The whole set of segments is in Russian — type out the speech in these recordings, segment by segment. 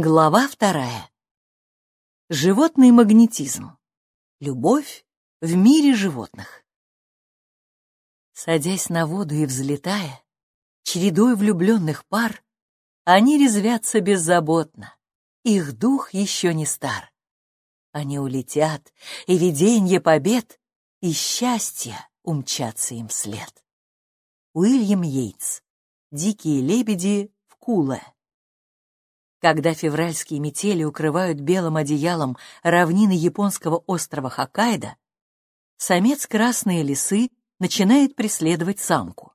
Глава вторая. Животный магнетизм. Любовь в мире животных. Садясь на воду и взлетая, чередой влюбленных пар, они резвятся беззаботно, их дух еще не стар. Они улетят, и виденье побед, и счастья умчатся им вслед. Уильям Йейтс. Дикие лебеди в Куле. Когда февральские метели укрывают белым одеялом равнины японского острова Хоккайдо, самец красной лисы начинает преследовать самку.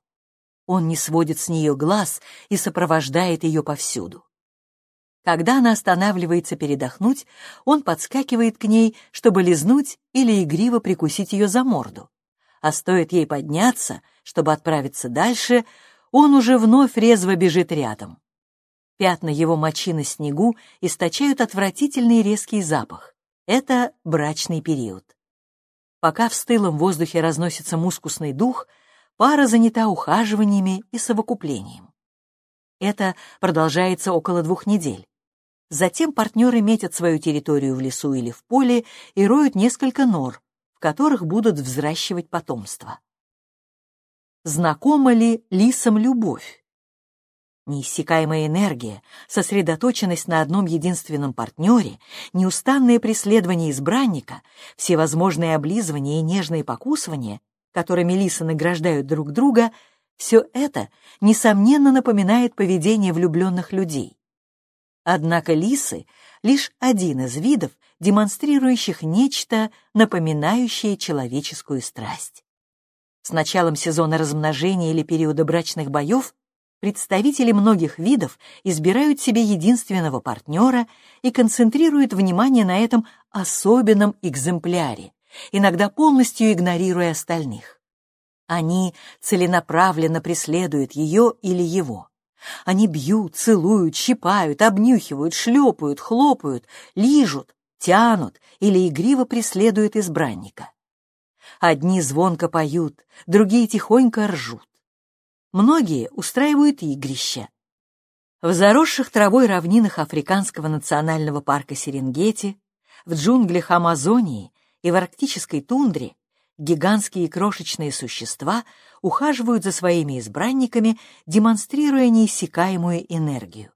Он не сводит с нее глаз и сопровождает ее повсюду. Когда она останавливается передохнуть, он подскакивает к ней, чтобы лизнуть или игриво прикусить ее за морду. А стоит ей подняться, чтобы отправиться дальше, он уже вновь резво бежит рядом. Пятна его мочи на снегу источают отвратительный резкий запах. Это брачный период. Пока в стылом воздухе разносится мускусный дух, пара занята ухаживаниями и совокуплением. Это продолжается около двух недель. Затем партнеры метят свою территорию в лесу или в поле и роют несколько нор, в которых будут взращивать потомство. Знакома ли лисам любовь? Неиссякаемая энергия, сосредоточенность на одном единственном партнере, неустанное преследование избранника, всевозможные облизывания и нежные покусывания, которыми лисы награждают друг друга, все это, несомненно, напоминает поведение влюбленных людей. Однако лисы — лишь один из видов, демонстрирующих нечто, напоминающее человеческую страсть. С началом сезона размножения или периода брачных боев представители многих видов избирают себе единственного партнера и концентрируют внимание на этом особенном экземпляре, иногда полностью игнорируя остальных. Они целенаправленно преследуют ее или его. Они бьют, целуют, щипают, обнюхивают, шлепают, хлопают, лижут, тянут или игриво преследуют избранника. Одни звонко поют, другие тихонько ржут. Многие устраивают игрища. В заросших травой равнинах Африканского национального парка Серенгети, в джунглях Амазонии и в арктической тундре гигантские крошечные существа ухаживают за своими избранниками, демонстрируя неиссякаемую энергию.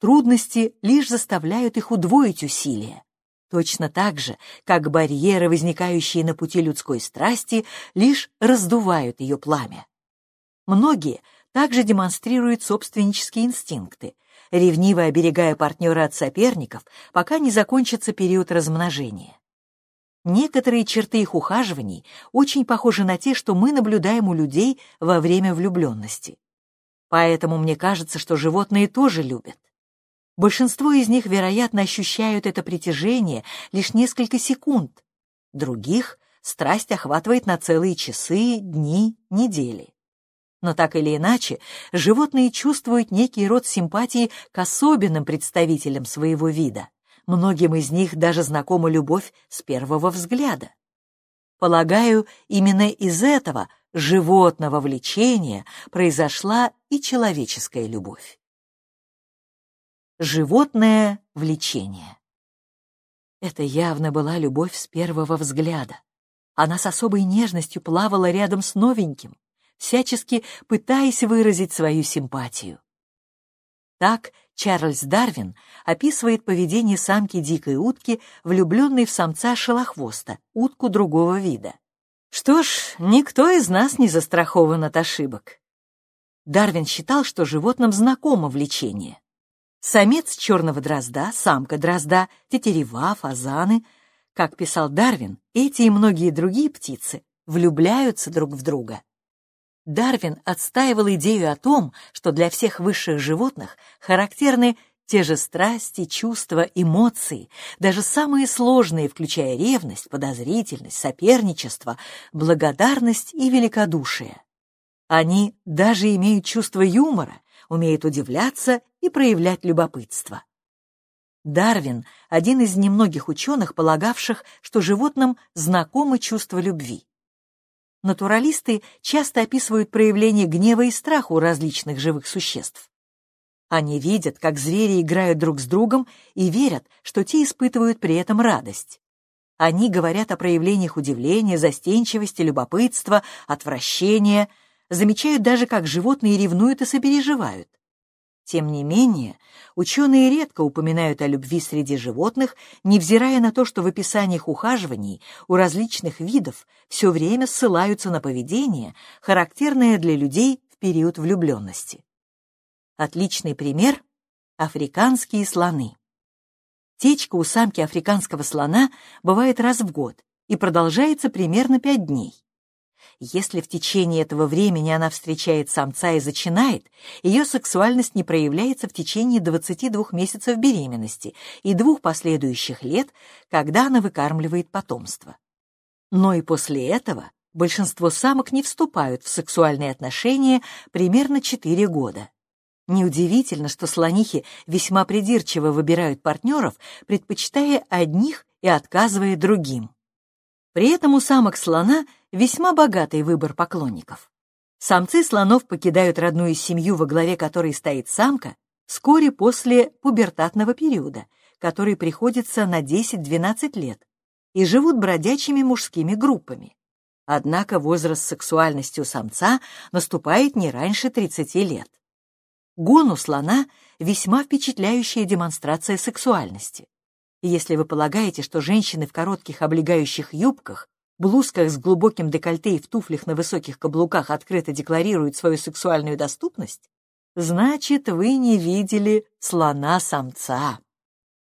Трудности лишь заставляют их удвоить усилия. Точно так же, как барьеры, возникающие на пути людской страсти, лишь раздувают ее пламя. Многие также демонстрируют собственнические инстинкты, ревниво оберегая партнера от соперников, пока не закончится период размножения. Некоторые черты их ухаживаний очень похожи на те, что мы наблюдаем у людей во время влюбленности. Поэтому мне кажется, что животные тоже любят. Большинство из них, вероятно, ощущают это притяжение лишь несколько секунд. Других страсть охватывает на целые часы, дни, недели. Но так или иначе, животные чувствуют некий род симпатии к особенным представителям своего вида. Многим из них даже знакома любовь с первого взгляда. Полагаю, именно из этого животного влечения произошла и человеческая любовь. Животное влечение. Это явно была любовь с первого взгляда. Она с особой нежностью плавала рядом с новеньким, всячески пытаясь выразить свою симпатию. Так Чарльз Дарвин описывает поведение самки дикой утки, влюбленной в самца шелохвоста, утку другого вида. Что ж, никто из нас не застрахован от ошибок. Дарвин считал, что животным знакомо влечение. Самец черного дрозда, самка дрозда, тетерева, фазаны. Как писал Дарвин, эти и многие другие птицы влюбляются друг в друга. Дарвин отстаивал идею о том, что для всех высших животных характерны те же страсти, чувства, эмоции, даже самые сложные, включая ревность, подозрительность, соперничество, благодарность и великодушие. Они даже имеют чувство юмора, умеют удивляться и проявлять любопытство. Дарвин — один из немногих ученых, полагавших, что животным знакомы чувство любви натуралисты часто описывают проявление гнева и страха у различных живых существ. Они видят, как звери играют друг с другом и верят, что те испытывают при этом радость. Они говорят о проявлениях удивления, застенчивости, любопытства, отвращения, замечают даже, как животные ревнуют и сопереживают. Тем не менее, ученые редко упоминают о любви среди животных, невзирая на то, что в описаниях ухаживаний у различных видов все время ссылаются на поведение, характерное для людей в период влюбленности. Отличный пример — африканские слоны. Течка у самки африканского слона бывает раз в год и продолжается примерно пять дней. Если в течение этого времени она встречает самца и зачинает, ее сексуальность не проявляется в течение 22 месяцев беременности и двух последующих лет, когда она выкармливает потомство. Но и после этого большинство самок не вступают в сексуальные отношения примерно 4 года. Неудивительно, что слонихи весьма придирчиво выбирают партнеров, предпочитая одних и отказывая другим. При этом у самок слона весьма богатый выбор поклонников. Самцы слонов покидают родную семью, во главе которой стоит самка, вскоре после пубертатного периода, который приходится на 10-12 лет, и живут бродячими мужскими группами. Однако возраст сексуальности у самца наступает не раньше 30 лет. Гон у слона — весьма впечатляющая демонстрация сексуальности. Если вы полагаете, что женщины в коротких облегающих юбках, блузках с глубоким декольте и в туфлях на высоких каблуках открыто декларируют свою сексуальную доступность, значит, вы не видели слона-самца.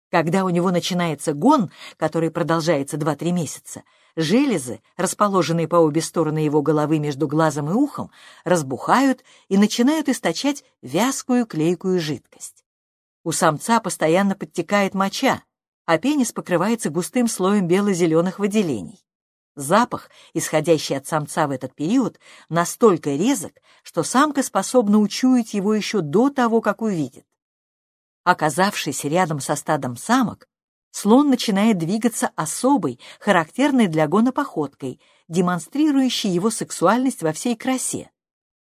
Когда у него начинается гон, который продолжается 2-3 месяца, Железы, расположенные по обе стороны его головы между глазом и ухом, разбухают и начинают источать вязкую клейкую жидкость. У самца постоянно подтекает моча, а пенис покрывается густым слоем бело-зеленых выделений. Запах, исходящий от самца в этот период, настолько резок, что самка способна учуять его еще до того, как увидит. Оказавшись рядом со стадом самок, слон начинает двигаться особой, характерной для гона походкой, демонстрирующей его сексуальность во всей красе.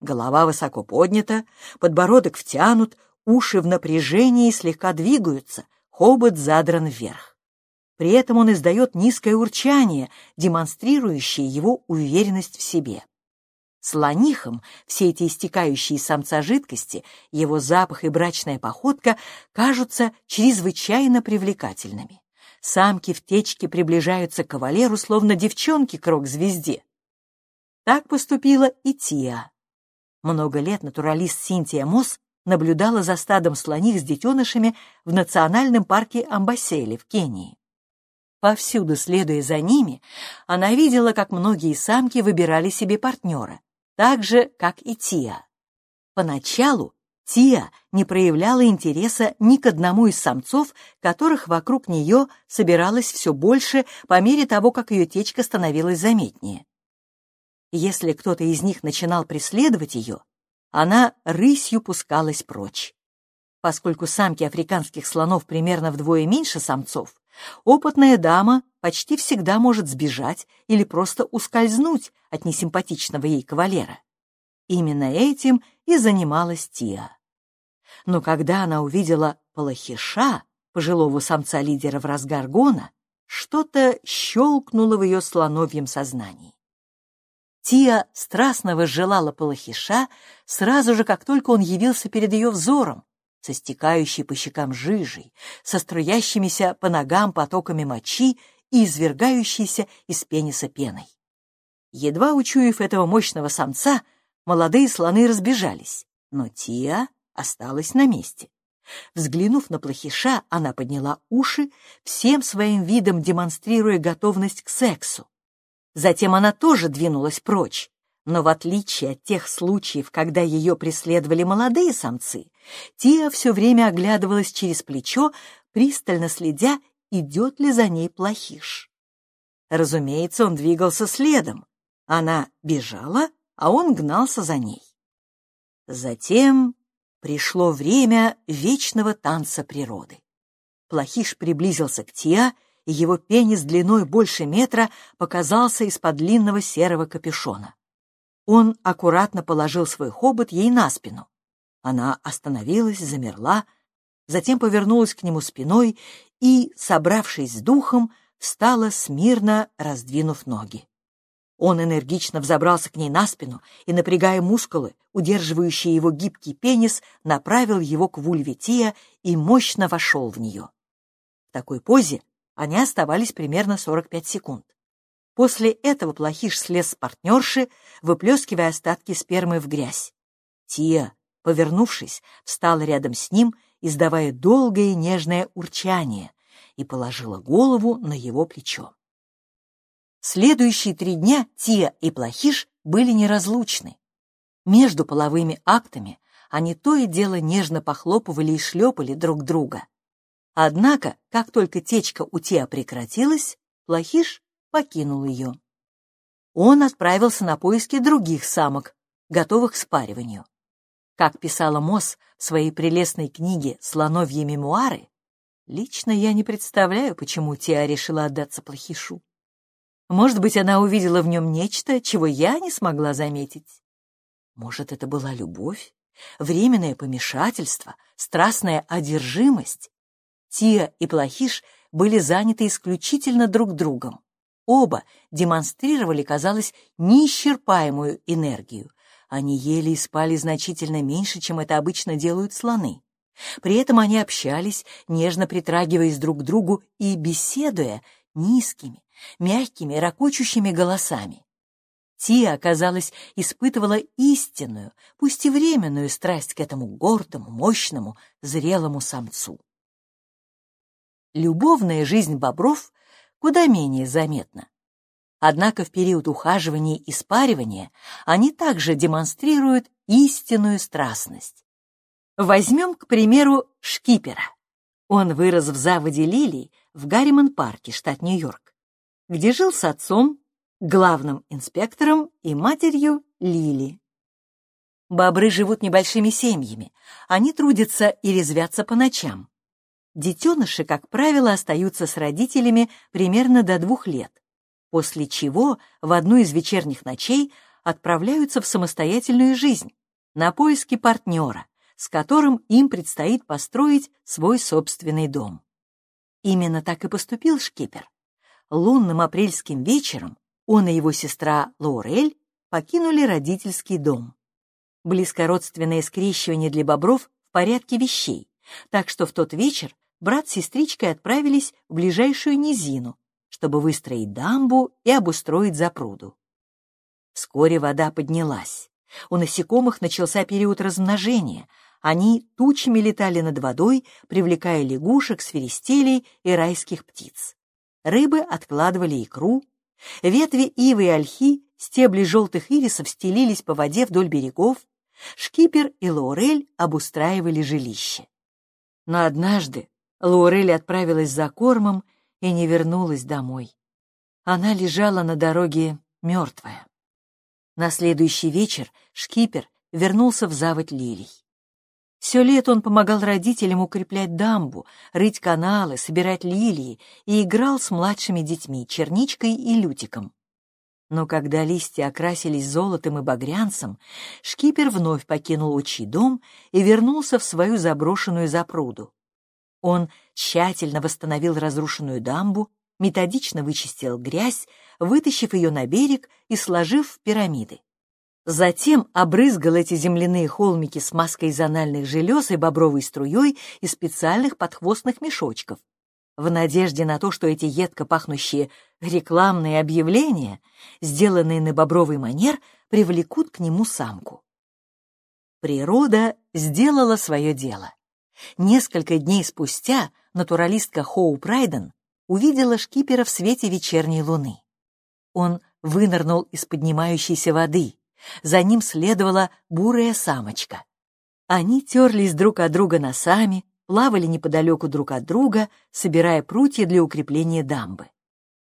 Голова высоко поднята, подбородок втянут, уши в напряжении слегка двигаются, хобот задран вверх. При этом он издает низкое урчание, демонстрирующее его уверенность в себе. Слонихам все эти истекающие из самца жидкости, его запах и брачная походка кажутся чрезвычайно привлекательными. Самки в течке приближаются к кавалеру, словно девчонки к рок-звезде. Так поступила и Тия. Много лет натуралист Синтия Мосс наблюдала за стадом слоних с детенышами в национальном парке Амбасели в Кении. Повсюду, следуя за ними, она видела, как многие самки выбирали себе партнера, так же, как и Тия. Поначалу Тия не проявляла интереса ни к одному из самцов, которых вокруг нее собиралось все больше по мере того, как ее течка становилась заметнее. Если кто-то из них начинал преследовать ее, она рысью пускалась прочь. Поскольку самки африканских слонов примерно вдвое меньше самцов, опытная дама почти всегда может сбежать или просто ускользнуть от несимпатичного ей кавалера. Именно этим и занималась Тиа. Но когда она увидела Палахиша, пожилого самца-лидера в разгар гона, что-то щелкнуло в ее слоновьем сознании. Тия страстно возжелала Палахиша сразу же, как только он явился перед ее взором, со стекающей по щекам жижей, со струящимися по ногам потоками мочи и извергающейся из пениса пеной. Едва учуяв этого мощного самца, молодые слоны разбежались, но Тия осталась на месте. Взглянув на плохиша, она подняла уши, всем своим видом демонстрируя готовность к сексу. Затем она тоже двинулась прочь, но в отличие от тех случаев, когда ее преследовали молодые самцы, Тия все время оглядывалась через плечо, пристально следя, идет ли за ней плохиш. Разумеется, он двигался следом. Она бежала, а он гнался за ней. Затем пришло время вечного танца природы. Плохиш приблизился к Тиа, и его пенис длиной больше метра показался из-под длинного серого капюшона. Он аккуратно положил свой хобот ей на спину. Она остановилась, замерла, затем повернулась к нему спиной и, собравшись с духом, встала смирно, раздвинув ноги. Он энергично взобрался к ней на спину и, напрягая мускулы, удерживающие его гибкий пенис, направил его к вульве и мощно вошел в нее. В такой позе они оставались примерно 45 секунд. После этого плохиш слез с партнерши, выплескивая остатки спермы в грязь. Тия, повернувшись, встала рядом с ним, издавая долгое нежное урчание, и положила голову на его плечо. Следующие три дня Тия и Плохиш были неразлучны. Между половыми актами они то и дело нежно похлопывали и шлепали друг друга. Однако, как только течка у Тия прекратилась, Плохиш покинул ее. Он отправился на поиски других самок, готовых к спариванию. Как писала Мосс в своей прелестной книге «Слоновьи мемуары», лично я не представляю, почему Тиа решила отдаться Плохишу. Может быть, она увидела в нем нечто, чего я не смогла заметить. Может, это была любовь, временное помешательство, страстная одержимость. Тия и Плохиш были заняты исключительно друг другом. Оба демонстрировали, казалось, неисчерпаемую энергию. Они ели и спали значительно меньше, чем это обычно делают слоны. При этом они общались, нежно притрагиваясь друг к другу и беседуя низкими, мягкими, ракочущими голосами. Тия, казалось, испытывала истинную, пусть и временную страсть к этому гордому, мощному, зрелому самцу. Любовная жизнь бобров куда менее заметна. Однако в период ухаживания и спаривания они также демонстрируют истинную страстность. Возьмем, к примеру, шкипера. Он вырос в заводе лилий в Гарримон-парке, штат Нью-Йорк где жил с отцом, главным инспектором и матерью Лили. Бобры живут небольшими семьями, они трудятся и резвятся по ночам. Детеныши, как правило, остаются с родителями примерно до двух лет, после чего в одну из вечерних ночей отправляются в самостоятельную жизнь, на поиски партнера, с которым им предстоит построить свой собственный дом. Именно так и поступил шкипер лунным апрельским вечером он и его сестра Лаурель покинули родительский дом. Близкородственное скрещивание для бобров в порядке вещей, так что в тот вечер брат с сестричкой отправились в ближайшую низину, чтобы выстроить дамбу и обустроить запруду. Вскоре вода поднялась. У насекомых начался период размножения. Они тучами летали над водой, привлекая лягушек, свиристелей и райских птиц. Рыбы откладывали икру, ветви ивы и ольхи, стебли желтых ирисов стелились по воде вдоль берегов, шкипер и Лаурель обустраивали жилище. Но однажды Лаурель отправилась за кормом и не вернулась домой. Она лежала на дороге мертвая. На следующий вечер шкипер вернулся в заводь лилий. Все лето он помогал родителям укреплять дамбу, рыть каналы, собирать лилии и играл с младшими детьми, черничкой и лютиком. Но когда листья окрасились золотом и багрянцем, шкипер вновь покинул отчий дом и вернулся в свою заброшенную запруду. Он тщательно восстановил разрушенную дамбу, методично вычистил грязь, вытащив ее на берег и сложив в пирамиды. Затем обрызгал эти земляные холмики смазкой из анальных желез и бобровой струей из специальных подхвостных мешочков, в надежде на то, что эти едко пахнущие рекламные объявления, сделанные на бобровый манер, привлекут к нему самку. Природа сделала свое дело. Несколько дней спустя натуралистка Хоу Прайден увидела шкипера в свете вечерней луны. Он вынырнул из поднимающейся воды, за ним следовала бурая самочка. Они терлись друг от друга носами, плавали неподалеку друг от друга, собирая прутья для укрепления дамбы.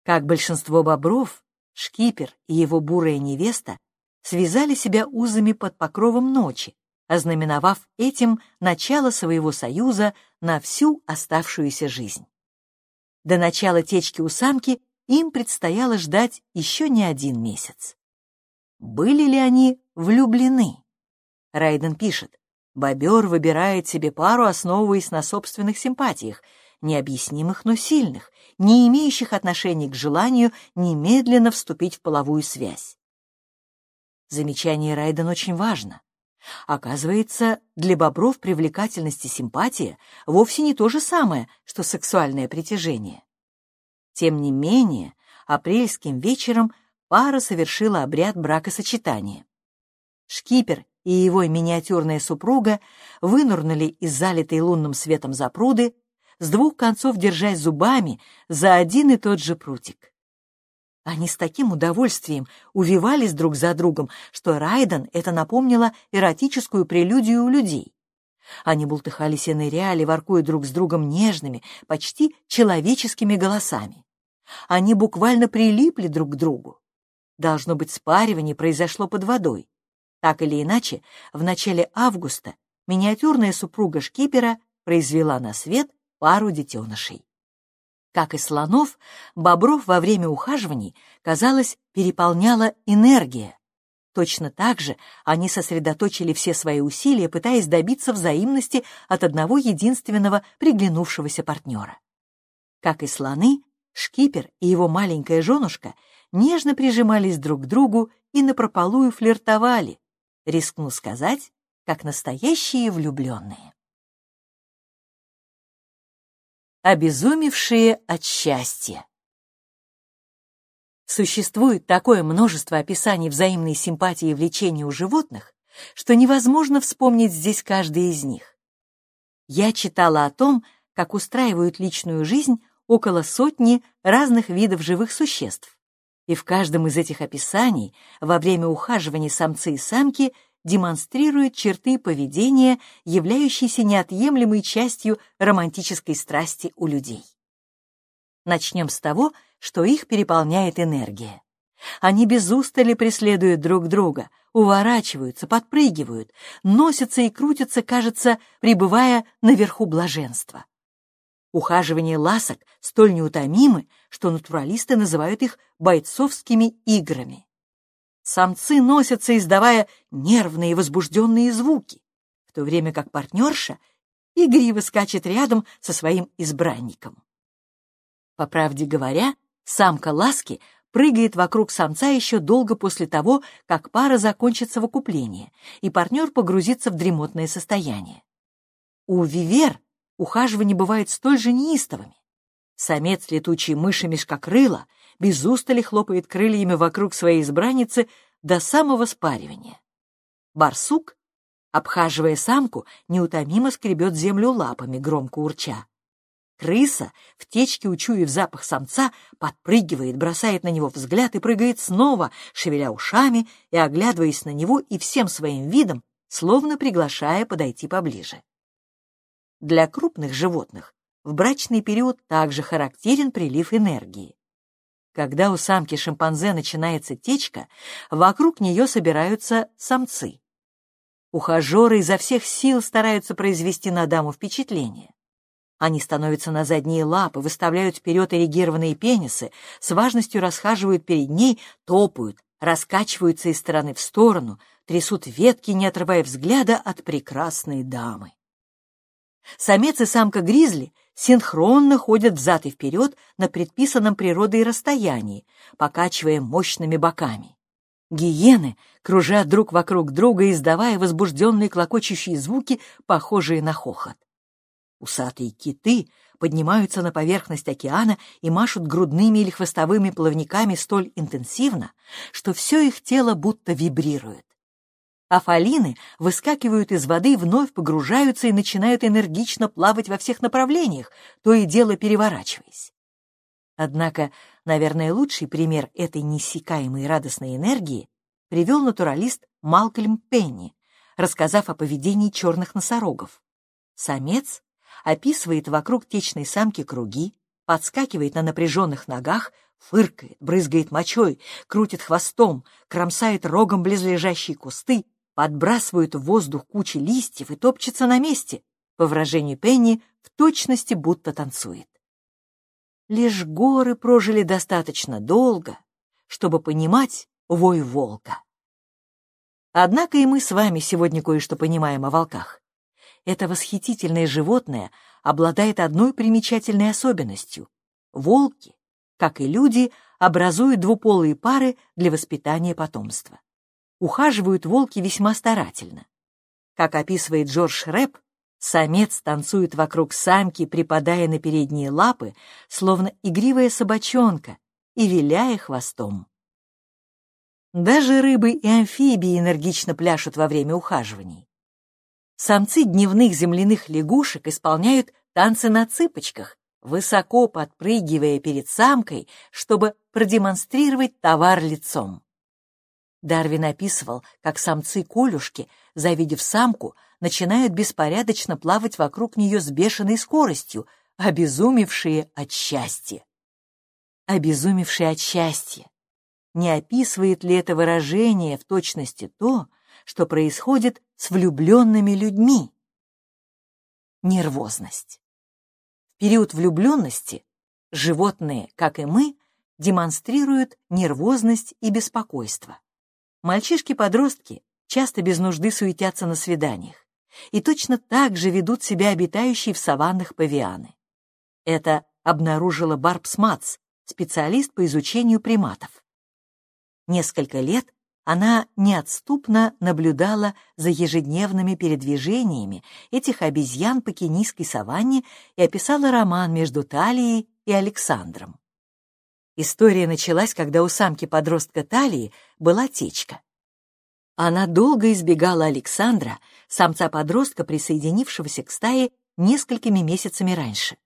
Как большинство бобров, шкипер и его бурая невеста связали себя узами под покровом ночи, ознаменовав этим начало своего союза на всю оставшуюся жизнь. До начала течки у самки им предстояло ждать еще не один месяц. Были ли они влюблены? Райден пишет, Бобер выбирает себе пару, основываясь на собственных симпатиях, необъяснимых, но сильных, не имеющих отношения к желанию немедленно вступить в половую связь. Замечание Райден очень важно. Оказывается, для бобров привлекательность и симпатия вовсе не то же самое, что сексуальное притяжение. Тем не менее, апрельским вечером пара совершила обряд бракосочетания. Шкипер и его миниатюрная супруга вынурнули из залитой лунным светом запруды, с двух концов держась зубами за один и тот же прутик. Они с таким удовольствием увивались друг за другом, что Райден это напомнило эротическую прелюдию у людей. Они бултыхались и ныряли, воркуя друг с другом нежными, почти человеческими голосами. Они буквально прилипли друг к другу. Должно быть, спаривание произошло под водой. Так или иначе, в начале августа миниатюрная супруга шкипера произвела на свет пару детенышей. Как и слонов, бобров во время ухаживаний, казалось, переполняла энергия. Точно так же они сосредоточили все свои усилия, пытаясь добиться взаимности от одного единственного приглянувшегося партнера. Как и слоны, шкипер и его маленькая женушка нежно прижимались друг к другу и напропалую флиртовали, рискну сказать, как настоящие влюбленные. Обезумевшие от счастья Существует такое множество описаний взаимной симпатии и влечения у животных, что невозможно вспомнить здесь каждый из них. Я читала о том, как устраивают личную жизнь около сотни разных видов живых существ, и в каждом из этих описаний во время ухаживания самцы и самки демонстрируют черты поведения, являющиеся неотъемлемой частью романтической страсти у людей. Начнем с того, что их переполняет энергия. Они без устали преследуют друг друга, уворачиваются, подпрыгивают, носятся и крутятся, кажется, пребывая наверху блаженства. Ухаживание ласок столь неутомимы, что натуралисты называют их бойцовскими играми. Самцы носятся, издавая нервные и возбужденные звуки, в то время как партнерша игриво скачет рядом со своим избранником. По правде говоря, самка ласки прыгает вокруг самца еще долго после того, как пара закончит совокупление, и партнер погрузится в дремотное состояние. У вивер ухаживания бывают столь же неистовыми. Самец летучей мыши мешкокрыла без устали хлопает крыльями вокруг своей избранницы до самого спаривания. Барсук, обхаживая самку, неутомимо скребет землю лапами, громко урча. Крыса, в течке учуяв запах самца, подпрыгивает, бросает на него взгляд и прыгает снова, шевеля ушами и оглядываясь на него и всем своим видом, словно приглашая подойти поближе. Для крупных животных в брачный период также характерен прилив энергии. Когда у самки шимпанзе начинается течка, вокруг нее собираются самцы. Ухажеры изо всех сил стараются произвести на даму впечатление. Они становятся на задние лапы, выставляют вперед эрегированные пенисы, с важностью расхаживают перед ней, топают, раскачиваются из стороны в сторону, трясут ветки, не отрывая взгляда от прекрасной дамы. Самец и самка гризли синхронно ходят взад и вперед на предписанном природой расстоянии, покачивая мощными боками. Гиены кружат друг вокруг друга, издавая возбужденные клокочущие звуки, похожие на хохот. Усатые киты поднимаются на поверхность океана и машут грудными или хвостовыми плавниками столь интенсивно, что все их тело будто вибрирует а фалины выскакивают из воды, вновь погружаются и начинают энергично плавать во всех направлениях, то и дело переворачиваясь. Однако, наверное, лучший пример этой неиссякаемой радостной энергии привел натуралист Малкольм Пенни, рассказав о поведении черных носорогов. Самец описывает вокруг течной самки круги, подскакивает на напряженных ногах, фыркает, брызгает мочой, крутит хвостом, кромсает рогом близлежащие кусты, подбрасывают в воздух кучи листьев и топчется на месте, по выражению Пенни, в точности будто танцует. Лишь горы прожили достаточно долго, чтобы понимать вой волка. Однако и мы с вами сегодня кое-что понимаем о волках. Это восхитительное животное обладает одной примечательной особенностью. Волки, как и люди, образуют двуполые пары для воспитания потомства. Ухаживают волки весьма старательно. Как описывает Джордж Рэп, самец танцует вокруг самки, припадая на передние лапы, словно игривая собачонка, и виляя хвостом. Даже рыбы и амфибии энергично пляшут во время ухаживаний. Самцы дневных земляных лягушек исполняют танцы на цыпочках, высоко подпрыгивая перед самкой, чтобы продемонстрировать товар лицом. Дарвин описывал, как самцы-колюшки, завидев самку, начинают беспорядочно плавать вокруг нее с бешеной скоростью, обезумевшие от счастья. Обезумевшие от счастья. Не описывает ли это выражение в точности то, что происходит с влюбленными людьми. Нервозность. В период влюбленности животные, как и мы, демонстрируют нервозность и беспокойство. Мальчишки-подростки часто без нужды суетятся на свиданиях и точно так же ведут себя обитающие в саваннах павианы. Это обнаружила Барбс Матс, специалист по изучению приматов. Несколько лет она неотступно наблюдала за ежедневными передвижениями этих обезьян по кенийской саванне и описала роман между Талией и Александром. История началась, когда у самки-подростка Талии была течка. Она долго избегала Александра, самца-подростка, присоединившегося к стае несколькими месяцами раньше.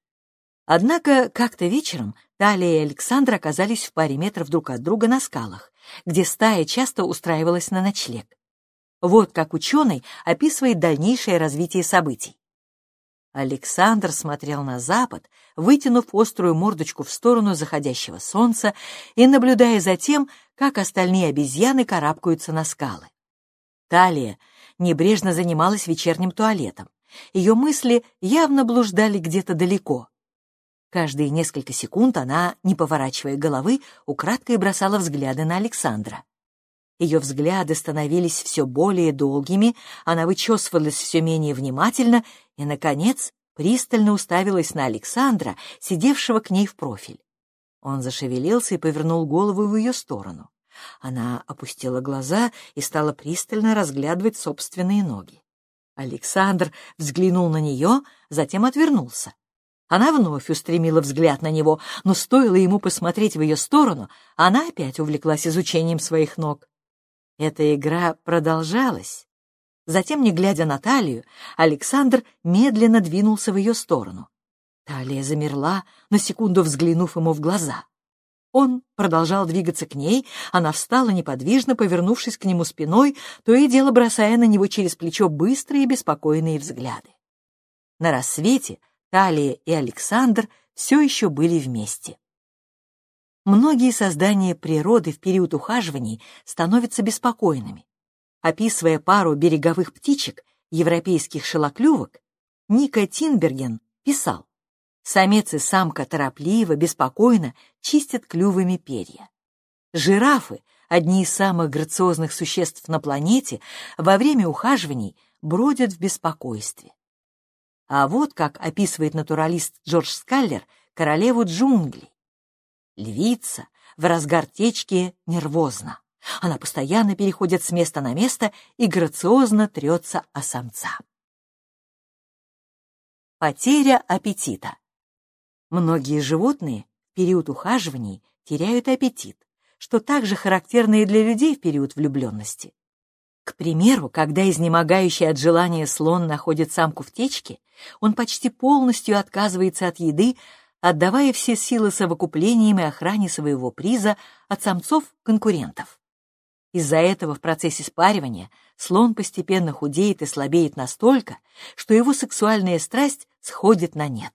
Однако как-то вечером Талия и Александр оказались в паре метров друг от друга на скалах где стая часто устраивалась на ночлег. Вот как ученый описывает дальнейшее развитие событий. Александр смотрел на запад, вытянув острую мордочку в сторону заходящего солнца и наблюдая за тем, как остальные обезьяны карабкаются на скалы. Талия небрежно занималась вечерним туалетом. Ее мысли явно блуждали где-то далеко. Каждые несколько секунд она, не поворачивая головы, украдкой бросала взгляды на Александра. Ее взгляды становились все более долгими, она вычесывалась все менее внимательно и, наконец, пристально уставилась на Александра, сидевшего к ней в профиль. Он зашевелился и повернул голову в ее сторону. Она опустила глаза и стала пристально разглядывать собственные ноги. Александр взглянул на нее, затем отвернулся. Она вновь устремила взгляд на него, но стоило ему посмотреть в ее сторону, она опять увлеклась изучением своих ног. Эта игра продолжалась. Затем, не глядя на талию, Александр медленно двинулся в ее сторону. Талия замерла, на секунду взглянув ему в глаза. Он продолжал двигаться к ней, она встала неподвижно, повернувшись к нему спиной, то и дело бросая на него через плечо быстрые беспокойные взгляды. На рассвете Талия и Александр все еще были вместе. Многие создания природы в период ухаживаний становятся беспокойными. Описывая пару береговых птичек, европейских шелоклювок, Ника Тинберген писал, «Самец и самка торопливо, беспокойно чистят клювами перья. Жирафы, одни из самых грациозных существ на планете, во время ухаживаний бродят в беспокойстве. А вот как описывает натуралист Джордж Скаллер королеву джунглей. Львица в разгар течки нервозна. Она постоянно переходит с места на место и грациозно трется о самца. Потеря аппетита. Многие животные в период ухаживаний теряют аппетит, что также характерно и для людей в период влюбленности. К примеру, когда изнемогающий от желания слон находит самку в течке, он почти полностью отказывается от еды, отдавая все силы совокуплением и охране своего приза от самцов-конкурентов. Из-за этого в процессе спаривания слон постепенно худеет и слабеет настолько, что его сексуальная страсть сходит на нет.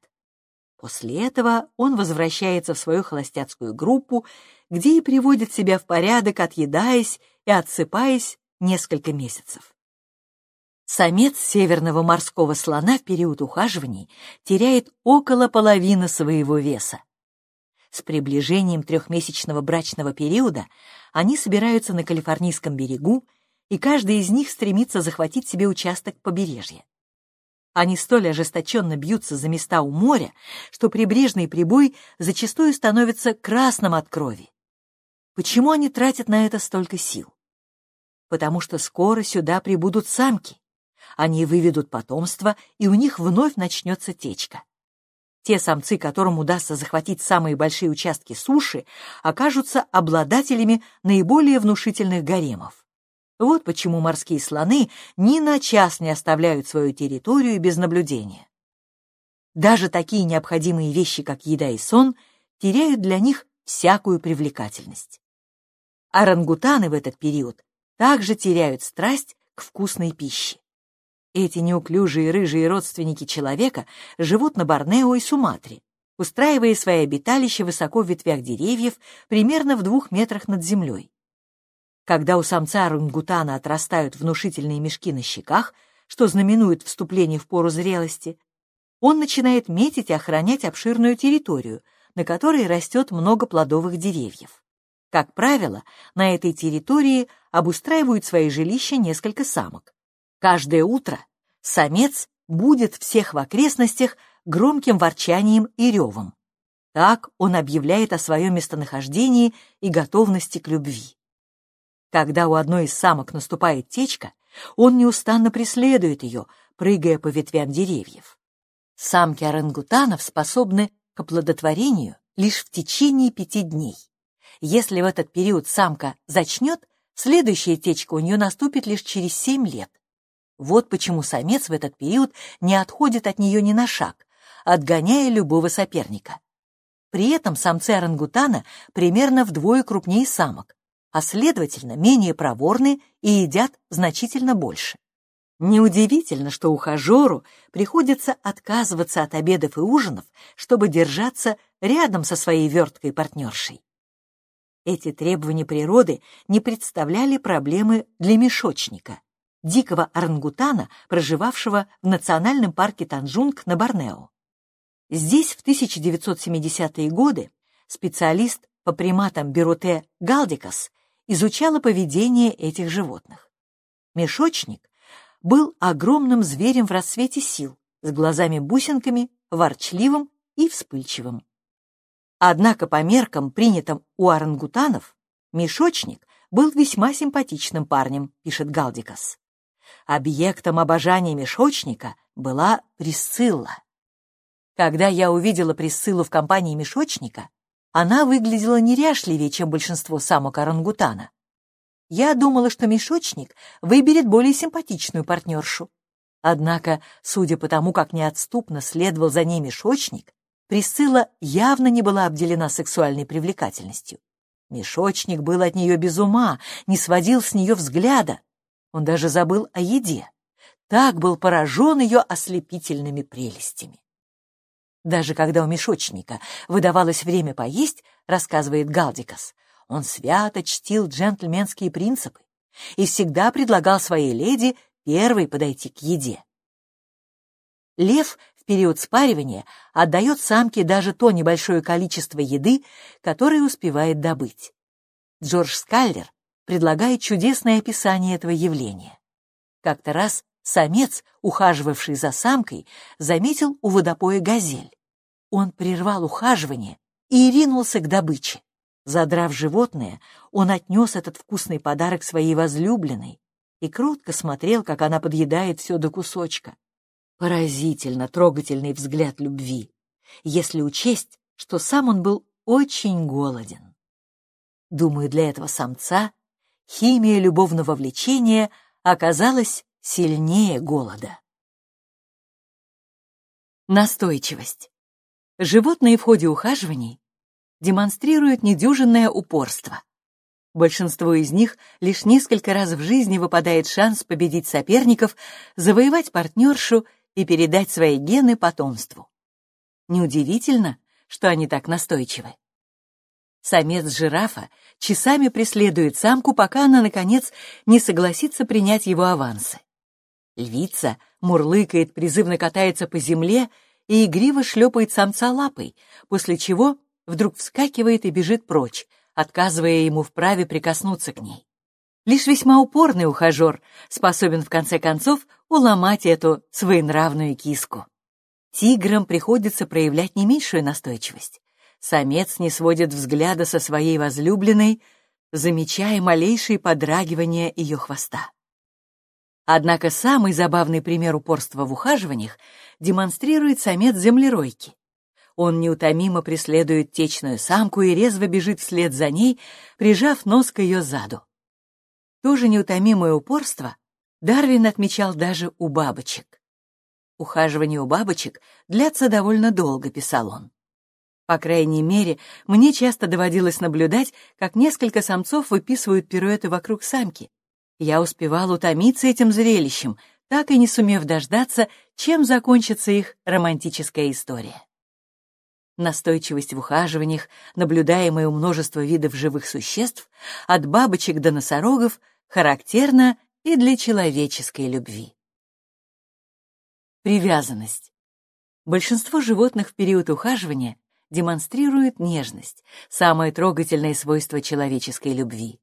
После этого он возвращается в свою холостяцкую группу, где и приводит себя в порядок, отъедаясь и отсыпаясь несколько месяцев. Самец северного морского слона в период ухаживаний теряет около половины своего веса. С приближением трехмесячного брачного периода они собираются на Калифорнийском берегу, и каждый из них стремится захватить себе участок побережья. Они столь ожесточенно бьются за места у моря, что прибрежный прибой зачастую становится красным от крови. Почему они тратят на это столько сил? Потому что скоро сюда прибудут самки. Они выведут потомство, и у них вновь начнется течка. Те самцы, которым удастся захватить самые большие участки суши, окажутся обладателями наиболее внушительных гаремов. Вот почему морские слоны ни на час не оставляют свою территорию без наблюдения. Даже такие необходимые вещи, как еда и сон, теряют для них всякую привлекательность. Орангутаны в этот период также теряют страсть к вкусной пище. Эти неуклюжие рыжие родственники человека живут на Борнео и Суматре, устраивая свои обиталища высоко в ветвях деревьев, примерно в двух метрах над землей. Когда у самца орангутана отрастают внушительные мешки на щеках, что знаменует вступление в пору зрелости, он начинает метить и охранять обширную территорию, на которой растет много плодовых деревьев. Как правило, на этой территории обустраивают свои жилища несколько самок. Каждое утро самец будет всех в окрестностях громким ворчанием и ревом. Так он объявляет о своем местонахождении и готовности к любви. Когда у одной из самок наступает течка, он неустанно преследует ее, прыгая по ветвям деревьев. Самки орангутанов способны к оплодотворению лишь в течение пяти дней. Если в этот период самка зачнет, следующая течка у нее наступит лишь через семь лет. Вот почему самец в этот период не отходит от нее ни на шаг, отгоняя любого соперника. При этом самцы орангутана примерно вдвое крупнее самок, а следовательно менее проворны и едят значительно больше. Неудивительно, что ухажеру приходится отказываться от обедов и ужинов, чтобы держаться рядом со своей верткой партнершей. Эти требования природы не представляли проблемы для мешочника, дикого орангутана, проживавшего в национальном парке Танжунг на Борнео. Здесь в 1970-е годы специалист по приматам Беруте Галдикас изучала поведение этих животных. Мешочник был огромным зверем в расцвете сил, с глазами-бусинками, ворчливым и вспыльчивым. Однако по меркам, принятым у орангутанов, мешочник был весьма симпатичным парнем, пишет Галдикас. Объектом обожания мешочника была Присцилла. Когда я увидела Присциллу в компании мешочника, она выглядела неряшливее, чем большинство самок орангутана. Я думала, что мешочник выберет более симпатичную партнершу. Однако, судя по тому, как неотступно следовал за ней мешочник, Присцилла явно не была обделена сексуальной привлекательностью. Мешочник был от нее без ума, не сводил с нее взгляда. Он даже забыл о еде. Так был поражен ее ослепительными прелестями. Даже когда у мешочника выдавалось время поесть, рассказывает Галдикас, он свято чтил джентльменские принципы и всегда предлагал своей леди первой подойти к еде. Лев в период спаривания отдает самке даже то небольшое количество еды, которое успевает добыть. Джордж Скаллер предлагает чудесное описание этого явления. Как-то раз самец, ухаживавший за самкой, заметил у водопоя газель. Он прервал ухаживание и ринулся к добыче. Задрав животное, он отнес этот вкусный подарок своей возлюбленной и кротко смотрел, как она подъедает все до кусочка. Поразительно трогательный взгляд любви, если учесть, что сам он был очень голоден. Думаю, для этого самца химия любовного влечения оказалась сильнее голода. Настойчивость. Животные в ходе ухаживаний демонстрируют недюжинное упорство. Большинство из них лишь несколько раз в жизни выпадает шанс победить соперников, завоевать партнершу и передать свои гены потомству. Неудивительно, что они так настойчивы. Самец жирафа часами преследует самку, пока она, наконец, не согласится принять его авансы. Львица мурлыкает, призывно катается по земле и игриво шлепает самца лапой, после чего вдруг вскакивает и бежит прочь, отказывая ему в праве прикоснуться к ней. Лишь весьма упорный ухажер способен в конце концов уломать эту своенравную киску. Тиграм приходится проявлять не меньшую настойчивость. Самец не сводит взгляда со своей возлюбленной, замечая малейшие подрагивания ее хвоста. Однако самый забавный пример упорства в ухаживаниях демонстрирует самец землеройки. Он неутомимо преследует течную самку и резво бежит вслед за ней, прижав нос к ее заду. То же неутомимое упорство Дарвин отмечал даже у бабочек. Ухаживание у бабочек длятся довольно долго, писал он. По крайней мере, мне часто доводилось наблюдать, как несколько самцов выписывают пируэты вокруг самки. Я успевал утомиться этим зрелищем, так и не сумев дождаться, чем закончится их романтическая история. Настойчивость в ухаживаниях, наблюдаемая у множества видов живых существ, от бабочек до носорогов, характерна и для человеческой любви. Привязанность. Большинство животных в период ухаживания демонстрируют нежность, самое трогательное свойство человеческой любви.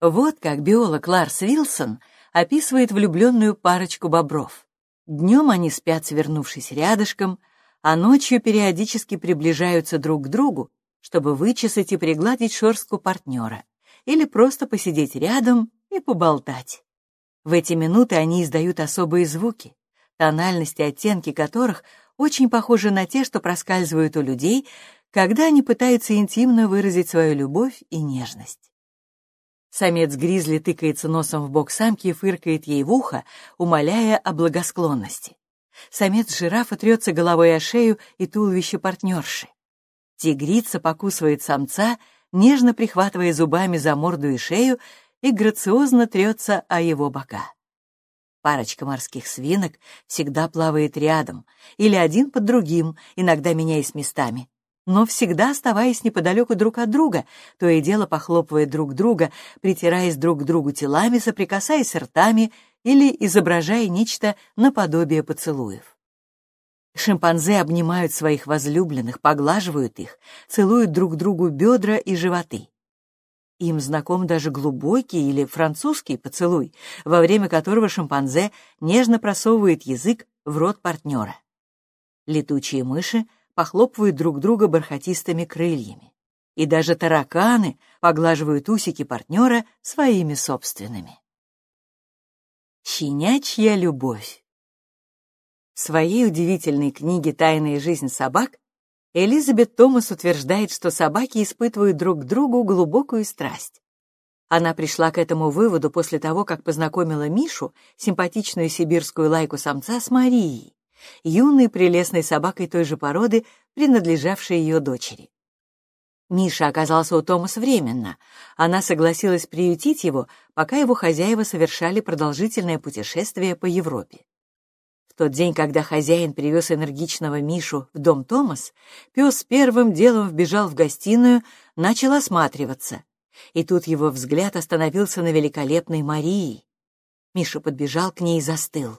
Вот как биолог Ларс Вилсон описывает влюбленную парочку бобров. Днем они спят, свернувшись рядышком, а ночью периодически приближаются друг к другу, чтобы вычесать и пригладить шерстку партнера или просто посидеть рядом и поболтать. В эти минуты они издают особые звуки, тональности оттенки которых очень похожи на те, что проскальзывают у людей, когда они пытаются интимно выразить свою любовь и нежность. Самец гризли тыкается носом в бок самки и фыркает ей в ухо, умоляя о благосклонности. Самец жирафа трется головой о шею и туловище партнерши. Тигрица покусывает самца, нежно прихватывая зубами за морду и шею, и грациозно трется о его бока. Парочка морских свинок всегда плавает рядом, или один под другим, иногда меняясь местами, но всегда оставаясь неподалеку друг от друга, то и дело похлопывая друг друга, притираясь друг к другу телами, соприкасаясь ртами или изображая нечто наподобие поцелуев. Шимпанзе обнимают своих возлюбленных, поглаживают их, целуют друг другу бедра и животы. Им знаком даже глубокий или французский поцелуй, во время которого шимпанзе нежно просовывает язык в рот партнера. Летучие мыши похлопывают друг друга бархатистыми крыльями. И даже тараканы поглаживают усики партнера своими собственными. Щенячья любовь. В своей удивительной книге «Тайная жизнь собак» Элизабет Томас утверждает, что собаки испытывают друг к другу глубокую страсть. Она пришла к этому выводу после того, как познакомила Мишу, симпатичную сибирскую лайку самца, с Марией, юной прелестной собакой той же породы, принадлежавшей ее дочери. Миша оказался у Томаса временно. Она согласилась приютить его, пока его хозяева совершали продолжительное путешествие по Европе. Тот день, когда хозяин привез энергичного Мишу в дом Томас, пес первым делом вбежал в гостиную, начал осматриваться. И тут его взгляд остановился на великолепной Марии. Миша подбежал к ней и застыл.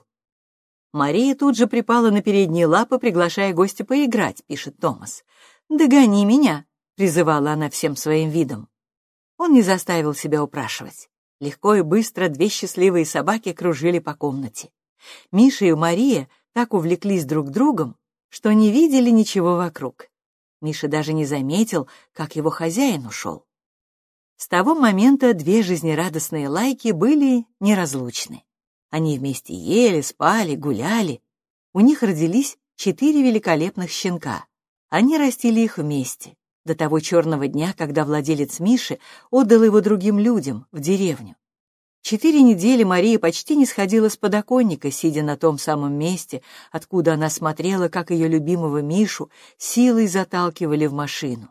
Мария тут же припала на передние лапы, приглашая гостя поиграть, пишет Томас. «Догони меня!» — призывала она всем своим видом. Он не заставил себя упрашивать. Легко и быстро две счастливые собаки кружили по комнате. Миша и Мария так увлеклись друг другом, что не видели ничего вокруг. Миша даже не заметил, как его хозяин ушел. С того момента две жизнерадостные лайки были неразлучны. Они вместе ели, спали, гуляли. У них родились четыре великолепных щенка. Они растили их вместе до того черного дня, когда владелец Миши отдал его другим людям в деревню. Четыре недели Мария почти не сходила с подоконника, сидя на том самом месте, откуда она смотрела, как ее любимого Мишу силой заталкивали в машину.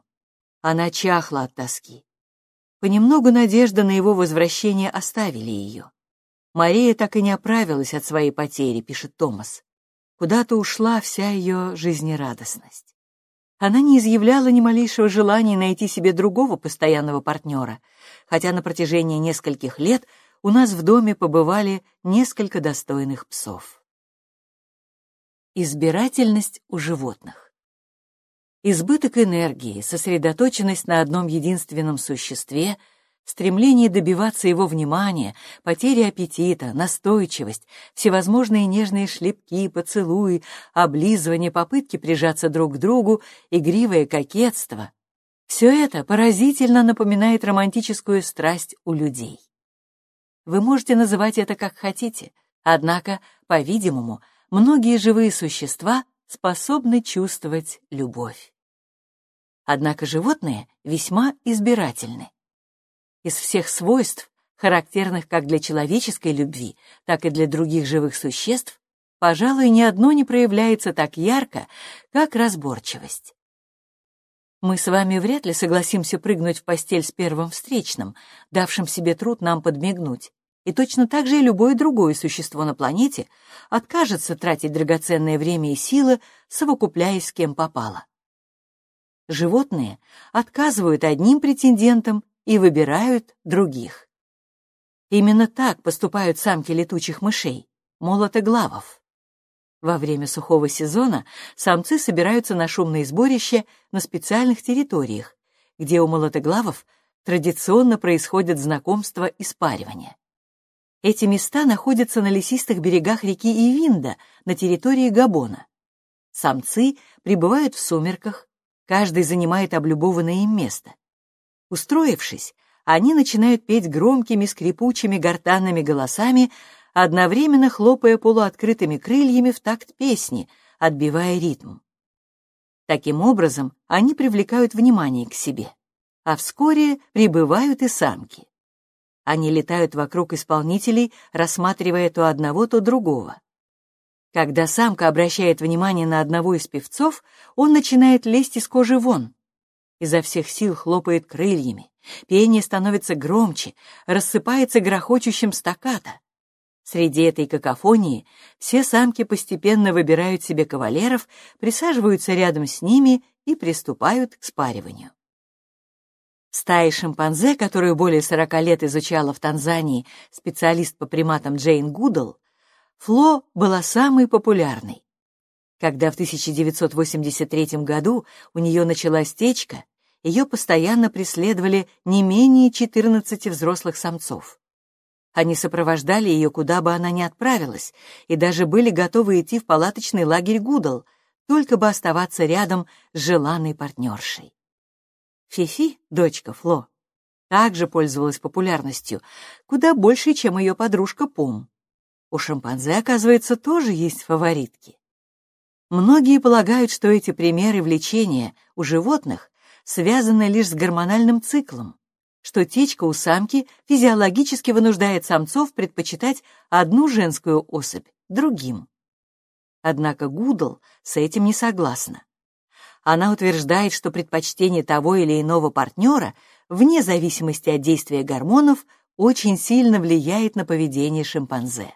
Она чахла от тоски. Понемногу надежда на его возвращение оставили ее. Мария так и не оправилась от своей потери, пишет Томас. Куда-то ушла вся ее жизнерадостность. Она не изъявляла ни малейшего желания найти себе другого постоянного партнера, хотя на протяжении нескольких лет у нас в доме побывали несколько достойных псов. Избирательность у животных. Избыток энергии, сосредоточенность на одном единственном существе Стремление добиваться его внимания, потеря аппетита, настойчивость, всевозможные нежные шлепки, поцелуи, облизывания, попытки прижаться друг к другу, игривое кокетство — все это поразительно напоминает романтическую страсть у людей. Вы можете называть это как хотите, однако, по-видимому, многие живые существа способны чувствовать любовь. Однако животные весьма избирательны. Из всех свойств, характерных как для человеческой любви, так и для других живых существ, пожалуй, ни одно не проявляется так ярко, как разборчивость. Мы с вами вряд ли согласимся прыгнуть в постель с первым встречным, давшим себе труд нам подмигнуть. И точно так же и любое другое существо на планете откажется тратить драгоценное время и силы, совокупляясь с кем попало. Животные отказывают одним претендентам и выбирают других. Именно так поступают самки летучих мышей, молотоглавов. Во время сухого сезона самцы собираются на шумные сборища на специальных территориях, где у молотоглавов традиционно происходят знакомства и спаривания. Эти места находятся на лесистых берегах реки Ивинда на территории Габона. Самцы прибывают в сумерках, каждый занимает облюбованное им место. Устроившись, они начинают петь громкими скрипучими гортанными голосами, одновременно хлопая полуоткрытыми крыльями в такт песни, отбивая ритм. Таким образом, они привлекают внимание к себе, а вскоре прибывают и самки. Они летают вокруг исполнителей, рассматривая то одного, то другого. Когда самка обращает внимание на одного из певцов, он начинает лезть из кожи вон, изо всех сил хлопает крыльями, пение становится громче, рассыпается грохочущим стаката. Среди этой какофонии все самки постепенно выбирают себе кавалеров, присаживаются рядом с ними и приступают к спариванию. Стаи шимпанзе, которую более 40 лет изучала в Танзании специалист по приматам Джейн Гудл, Фло была самой популярной. Когда в 1983 году у нее началась течка, ее постоянно преследовали не менее 14 взрослых самцов. Они сопровождали ее, куда бы она ни отправилась, и даже были готовы идти в палаточный лагерь Гудал, только бы оставаться рядом с желанной партнершей. Фифи, дочка Фло, также пользовалась популярностью, куда больше, чем ее подружка Пум. У шимпанзе, оказывается, тоже есть фаворитки. Многие полагают, что эти примеры влечения у животных связаны лишь с гормональным циклом, что течка у самки физиологически вынуждает самцов предпочитать одну женскую особь другим. Однако Гудл с этим не согласна. Она утверждает, что предпочтение того или иного партнера, вне зависимости от действия гормонов, очень сильно влияет на поведение шимпанзе.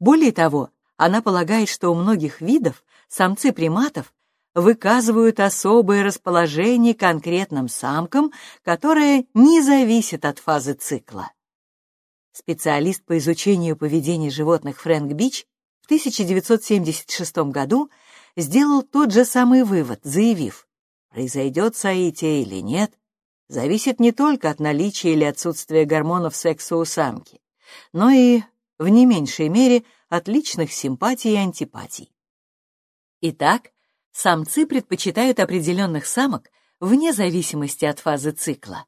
Более того, она полагает, что у многих видов самцы приматов выказывают особое расположение конкретным самкам, которое не зависит от фазы цикла. Специалист по изучению поведения животных Фрэнк Бич в 1976 году сделал тот же самый вывод, заявив, произойдет соитие или нет, зависит не только от наличия или отсутствия гормонов секса у самки, но и, в не меньшей мере, от личных симпатий и антипатий. Итак, самцы предпочитают определенных самок вне зависимости от фазы цикла.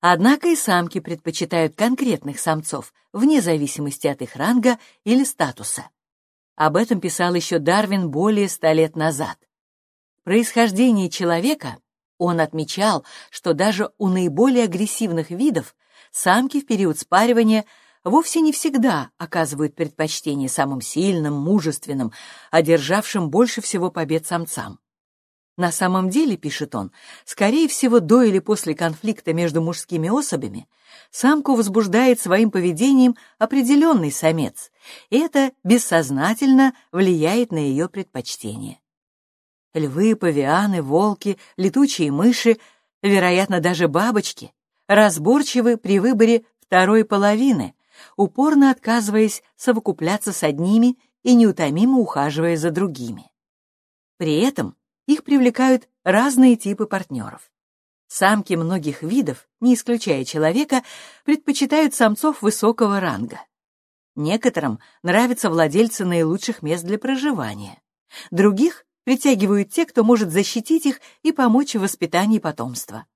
Однако и самки предпочитают конкретных самцов вне зависимости от их ранга или статуса. Об этом писал еще Дарвин более ста лет назад. Происхождение человека он отмечал, что даже у наиболее агрессивных видов самки в период спаривания вовсе не всегда оказывают предпочтение самым сильным, мужественным, одержавшим больше всего побед самцам. На самом деле, пишет он, скорее всего, до или после конфликта между мужскими особями самку возбуждает своим поведением определенный самец, и это бессознательно влияет на ее предпочтение. Львы, павианы, волки, летучие мыши, вероятно, даже бабочки, разборчивы при выборе второй половины, упорно отказываясь совокупляться с одними и неутомимо ухаживая за другими. При этом их привлекают разные типы партнеров. Самки многих видов, не исключая человека, предпочитают самцов высокого ранга. Некоторым нравятся владельцы наилучших мест для проживания. Других притягивают те, кто может защитить их и помочь в воспитании потомства.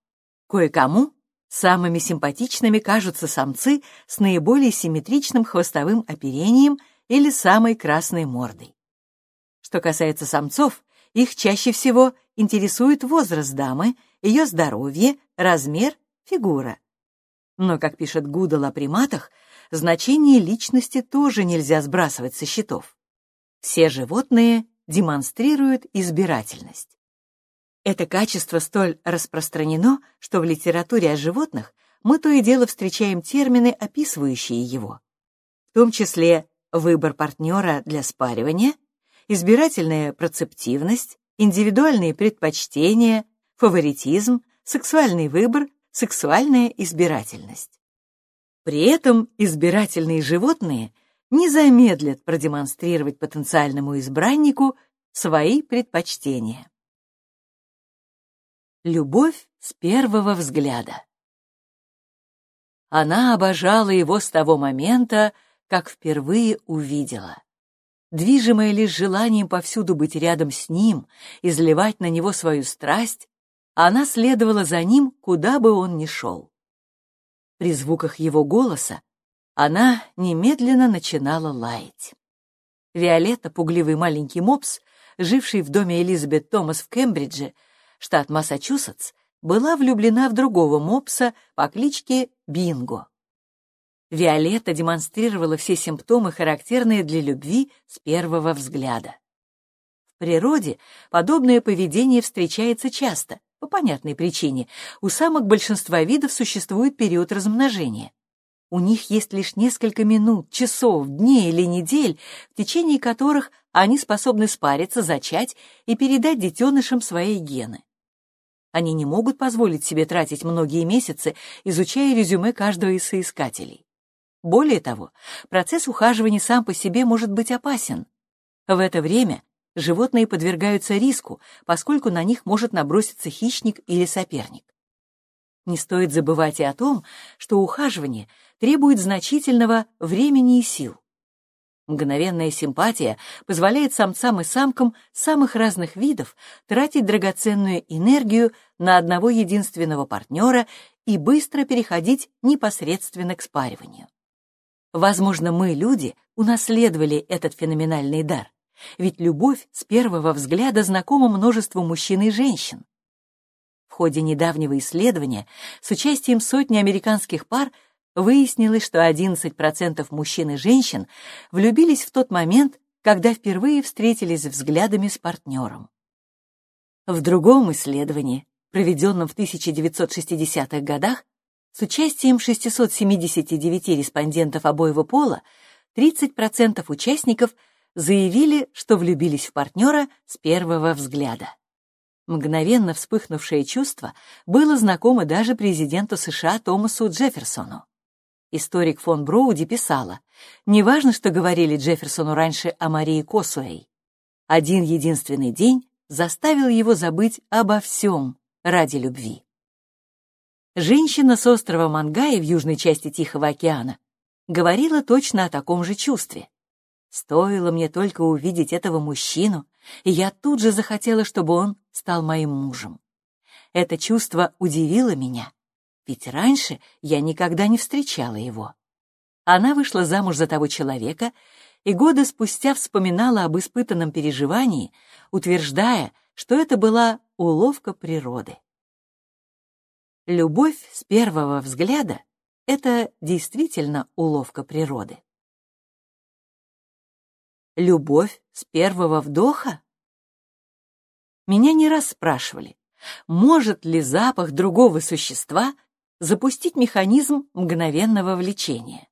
Кое-кому самыми симпатичными кажутся самцы с наиболее симметричным хвостовым оперением или самой красной мордой. Что касается самцов, их чаще всего интересует возраст дамы, ее здоровье, размер, фигура. Но, как пишет Гудал о приматах, значение личности тоже нельзя сбрасывать со счетов. Все животные демонстрируют избирательность. Это качество столь распространено, что в литературе о животных мы то и дело встречаем термины, описывающие его. В том числе выбор партнера для спаривания, избирательная процептивность, индивидуальные предпочтения, фаворитизм, сексуальный выбор, сексуальная избирательность. При этом избирательные животные не замедлят продемонстрировать потенциальному избраннику свои предпочтения. Любовь с первого взгляда. Она обожала его с того момента, как впервые увидела. Движимая лишь желанием повсюду быть рядом с ним, изливать на него свою страсть, она следовала за ним, куда бы он ни шел. При звуках его голоса она немедленно начинала лаять. Виолетта, пугливый маленький мопс, живший в доме Элизабет Томас в Кембридже, штат Массачусетс, была влюблена в другого мопса по кличке Бинго. Виолетта демонстрировала все симптомы, характерные для любви с первого взгляда. В природе подобное поведение встречается часто, по понятной причине. У самок большинства видов существует период размножения. У них есть лишь несколько минут, часов, дней или недель, в течение которых они способны спариться, зачать и передать детенышам свои гены. Они не могут позволить себе тратить многие месяцы, изучая резюме каждого из соискателей. Более того, процесс ухаживания сам по себе может быть опасен. В это время животные подвергаются риску, поскольку на них может наброситься хищник или соперник. Не стоит забывать и о том, что ухаживание требует значительного времени и сил. Мгновенная симпатия позволяет самцам и самкам самых разных видов тратить драгоценную энергию на одного единственного партнера и быстро переходить непосредственно к спариванию. Возможно, мы, люди, унаследовали этот феноменальный дар, ведь любовь с первого взгляда знакома множеству мужчин и женщин. В ходе недавнего исследования с участием сотни американских пар выяснилось, что 11% мужчин и женщин влюбились в тот момент, когда впервые встретились взглядами с партнером. В другом исследовании, проведенном в 1960-х годах, с участием 679 респондентов обоего пола 30% участников заявили, что влюбились в партнера с первого взгляда. Мгновенно вспыхнувшее чувство было знакомо даже президенту США Томасу Джефферсону. Историк фон Броуди писала, «Неважно, что говорили Джефферсону раньше о Марии Косуэй. Один единственный день заставил его забыть обо всем ради любви». Женщина с острова Мангай в южной части Тихого океана говорила точно о таком же чувстве. Стоило мне только увидеть этого мужчину, и я тут же захотела, чтобы он стал моим мужем. Это чувство удивило меня, ведь раньше я никогда не встречала его. Она вышла замуж за того человека и годы спустя вспоминала об испытанном переживании, утверждая, что это была уловка природы. Любовь с первого взгляда — это действительно уловка природы. Любовь с первого вдоха? Меня не раз спрашивали, может ли запах другого существа запустить механизм мгновенного влечения.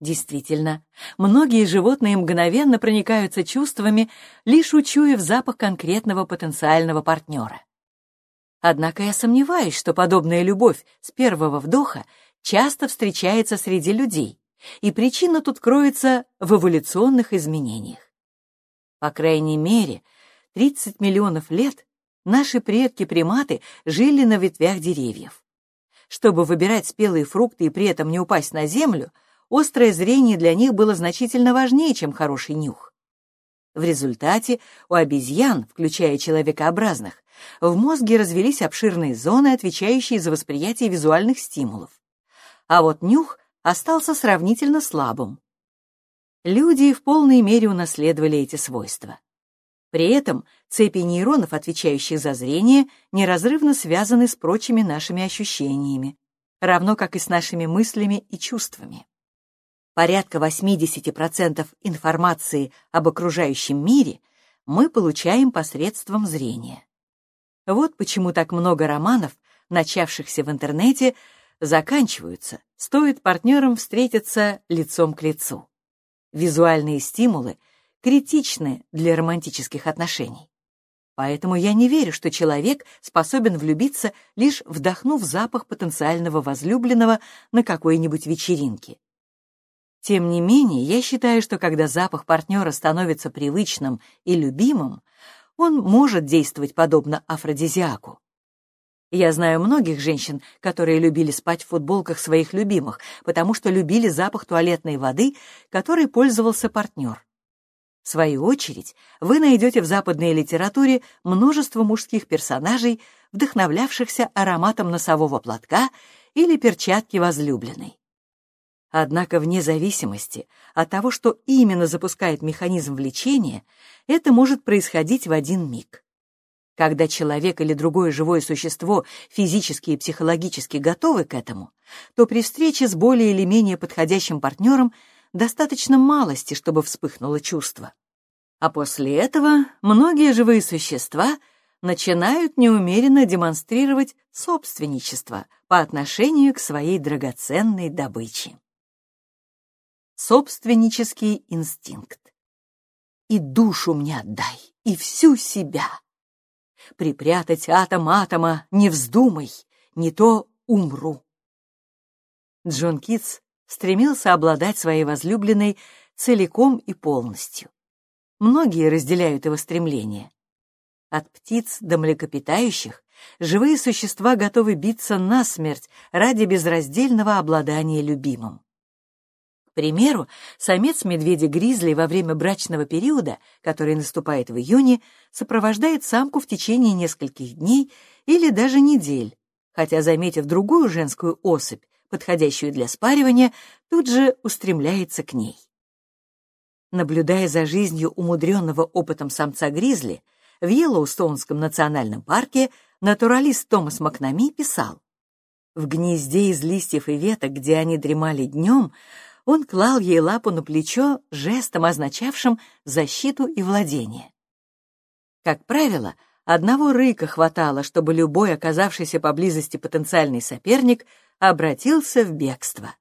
Действительно, многие животные мгновенно проникаются чувствами, лишь учуяв запах конкретного потенциального партнера. Однако я сомневаюсь, что подобная любовь с первого вдоха часто встречается среди людей, и причина тут кроется в эволюционных изменениях. По крайней мере, 30 миллионов лет наши предки-приматы жили на ветвях деревьев. Чтобы выбирать спелые фрукты и при этом не упасть на землю, острое зрение для них было значительно важнее, чем хороший нюх. В результате у обезьян, включая человекообразных, в мозге развелись обширные зоны, отвечающие за восприятие визуальных стимулов. А вот нюх остался сравнительно слабым. Люди в полной мере унаследовали эти свойства. При этом цепи нейронов, отвечающих за зрение, неразрывно связаны с прочими нашими ощущениями, равно как и с нашими мыслями и чувствами. Порядка 80% информации об окружающем мире мы получаем посредством зрения. Вот почему так много романов, начавшихся в интернете, заканчиваются, стоит партнерам встретиться лицом к лицу. Визуальные стимулы — критичны для романтических отношений. Поэтому я не верю, что человек способен влюбиться, лишь вдохнув запах потенциального возлюбленного на какой-нибудь вечеринке. Тем не менее, я считаю, что когда запах партнера становится привычным и любимым, он может действовать подобно афродизиаку. Я знаю многих женщин, которые любили спать в футболках своих любимых, потому что любили запах туалетной воды, которой пользовался партнер. В свою очередь, вы найдете в западной литературе множество мужских персонажей, вдохновлявшихся ароматом носового платка или перчатки возлюбленной. Однако вне зависимости от того, что именно запускает механизм влечения, это может происходить в один миг. Когда человек или другое живое существо физически и психологически готовы к этому, то при встрече с более или менее подходящим партнером достаточно малости, чтобы вспыхнуло чувство. А после этого многие живые существа начинают неумеренно демонстрировать собственничество по отношению к своей драгоценной добыче. Собственнический инстинкт. И душу мне отдай, и всю себя. Припрятать атом атома не вздумай, не то умру. Джон Китс стремился обладать своей возлюбленной целиком и полностью. Многие разделяют его стремление. От птиц до млекопитающих живые существа готовы биться насмерть ради безраздельного обладания любимым. Примеру, самец медведя-гризли во время брачного периода, который наступает в июне, сопровождает самку в течение нескольких дней или даже недель, хотя, заметив другую женскую особь, подходящую для спаривания, тут же устремляется к ней. Наблюдая за жизнью умудренного опытом самца-гризли, в Йеллоустонском национальном парке натуралист Томас Макнами писал, «В гнезде из листьев и веток, где они дремали днем, он клал ей лапу на плечо жестом, означавшим защиту и владение. Как правило, одного рыка хватало, чтобы любой оказавшийся поблизости потенциальный соперник обратился в бегство.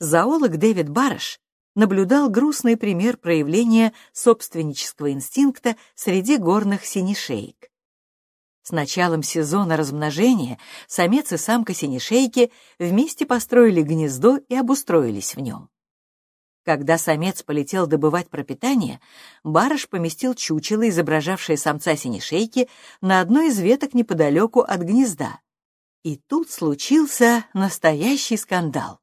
Зоолог Дэвид Барыш наблюдал грустный пример проявления собственнического инстинкта среди горных синешеек. С началом сезона размножения самец и самка синешейки вместе построили гнездо и обустроились в нем. Когда самец полетел добывать пропитание, барыш поместил чучело, изображавшее самца синешейки, на одной из веток неподалеку от гнезда. И тут случился настоящий скандал.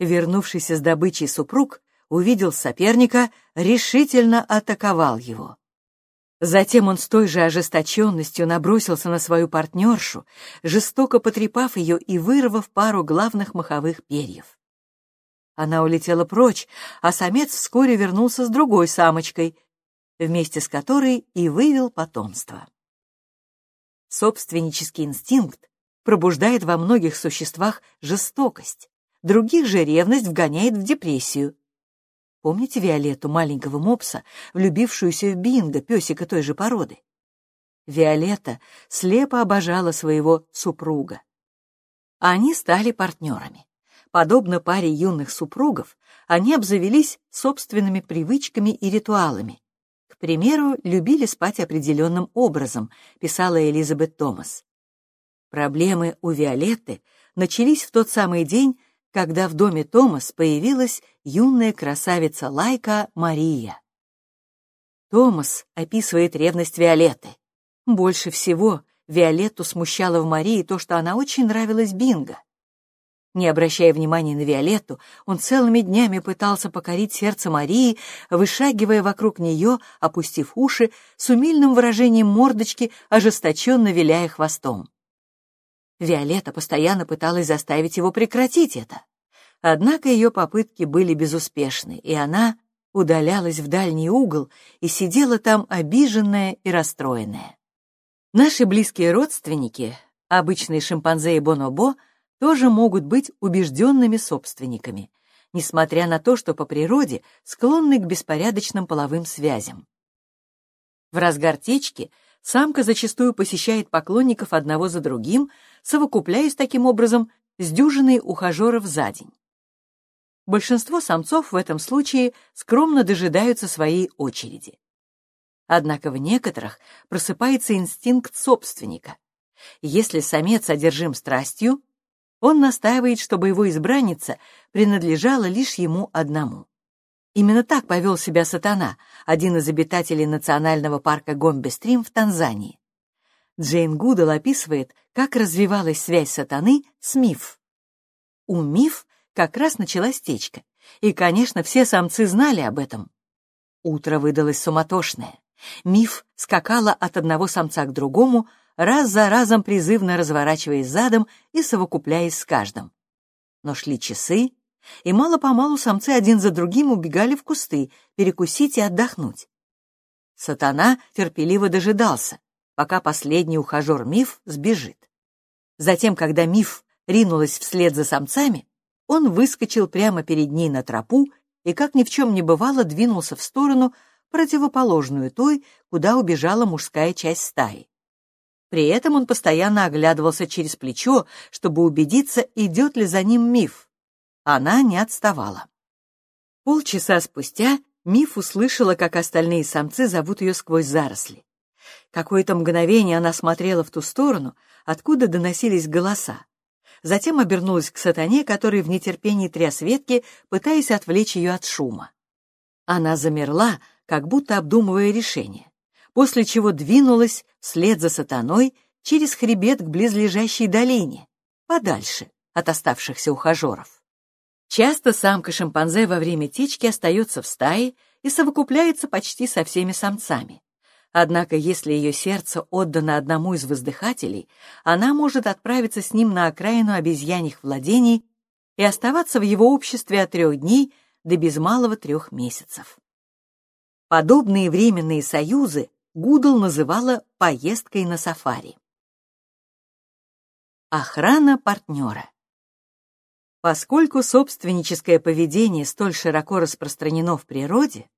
Вернувшийся с добычей супруг увидел соперника, решительно атаковал его. Затем он с той же ожесточенностью набросился на свою партнершу, жестоко потрепав ее и вырвав пару главных маховых перьев. Она улетела прочь, а самец вскоре вернулся с другой самочкой, вместе с которой и вывел потомство. Собственнический инстинкт пробуждает во многих существах жестокость, других же ревность вгоняет в депрессию. Помните Виолетту, маленького мопса, влюбившуюся в Бинго, песика той же породы? Виолетта слепо обожала своего супруга. Они стали партнерами. Подобно паре юных супругов, они обзавелись собственными привычками и ритуалами. К примеру, любили спать определенным образом, писала Элизабет Томас. Проблемы у Виолетты начались в тот самый день, когда в доме Томас появилась юная красавица Лайка Мария. Томас описывает ревность Виолетты. Больше всего Виолетту смущало в Марии то, что она очень нравилась Бинго. Не обращая внимания на Виолетту, он целыми днями пытался покорить сердце Марии, вышагивая вокруг нее, опустив уши, с умильным выражением мордочки, ожесточенно виляя хвостом. Виолетта постоянно пыталась заставить его прекратить это. Однако ее попытки были безуспешны, и она удалялась в дальний угол и сидела там обиженная и расстроенная. Наши близкие родственники, обычные шимпанзе и бонобо, тоже могут быть убежденными собственниками, несмотря на то, что по природе склонны к беспорядочным половым связям. В разгар течки самка зачастую посещает поклонников одного за другим, совокупляясь таким образом с дюжиной ухажеров за день. Большинство самцов в этом случае скромно дожидаются своей очереди. Однако в некоторых просыпается инстинкт собственника. Если самец одержим страстью, он настаивает, чтобы его избранница принадлежала лишь ему одному. Именно так повел себя сатана, один из обитателей национального парка Гомбе-Стрим в Танзании. Джейн Гудал описывает, как развивалась связь сатаны с Миф. У Миф как раз началась течка, и, конечно, все самцы знали об этом. Утро выдалось суматошное. Миф скакала от одного самца к другому, раз за разом призывно разворачиваясь задом и совокупляясь с каждым. Но шли часы, и мало-помалу самцы один за другим убегали в кусты, перекусить и отдохнуть. Сатана терпеливо дожидался, пока последний ухажер Миф сбежит. Затем, когда Миф ринулась вслед за самцами, он выскочил прямо перед ней на тропу и, как ни в чем не бывало, двинулся в сторону, противоположную той, куда убежала мужская часть стаи. При этом он постоянно оглядывался через плечо, чтобы убедиться, идет ли за ним миф. Она не отставала. Полчаса спустя Миф услышала, как остальные самцы зовут ее сквозь заросли. Какое-то мгновение она смотрела в ту сторону, откуда доносились голоса. Затем обернулась к сатане, который в нетерпении тряс ветки, пытаясь отвлечь ее от шума. Она замерла, как будто обдумывая решение, после чего двинулась вслед за сатаной через хребет к близлежащей долине, подальше от оставшихся ухажеров. Часто самка шимпанзе во время течки остается в стае и совокупляется почти со всеми самцами. Однако, если ее сердце отдано одному из воздыхателей, она может отправиться с ним на окраину обезьяньих владений и оставаться в его обществе от трех дней до без малого трех месяцев. Подобные временные союзы Гудл называла поездкой на сафари. Охрана партнера. Поскольку собственническое поведение столь широко распространено в природе,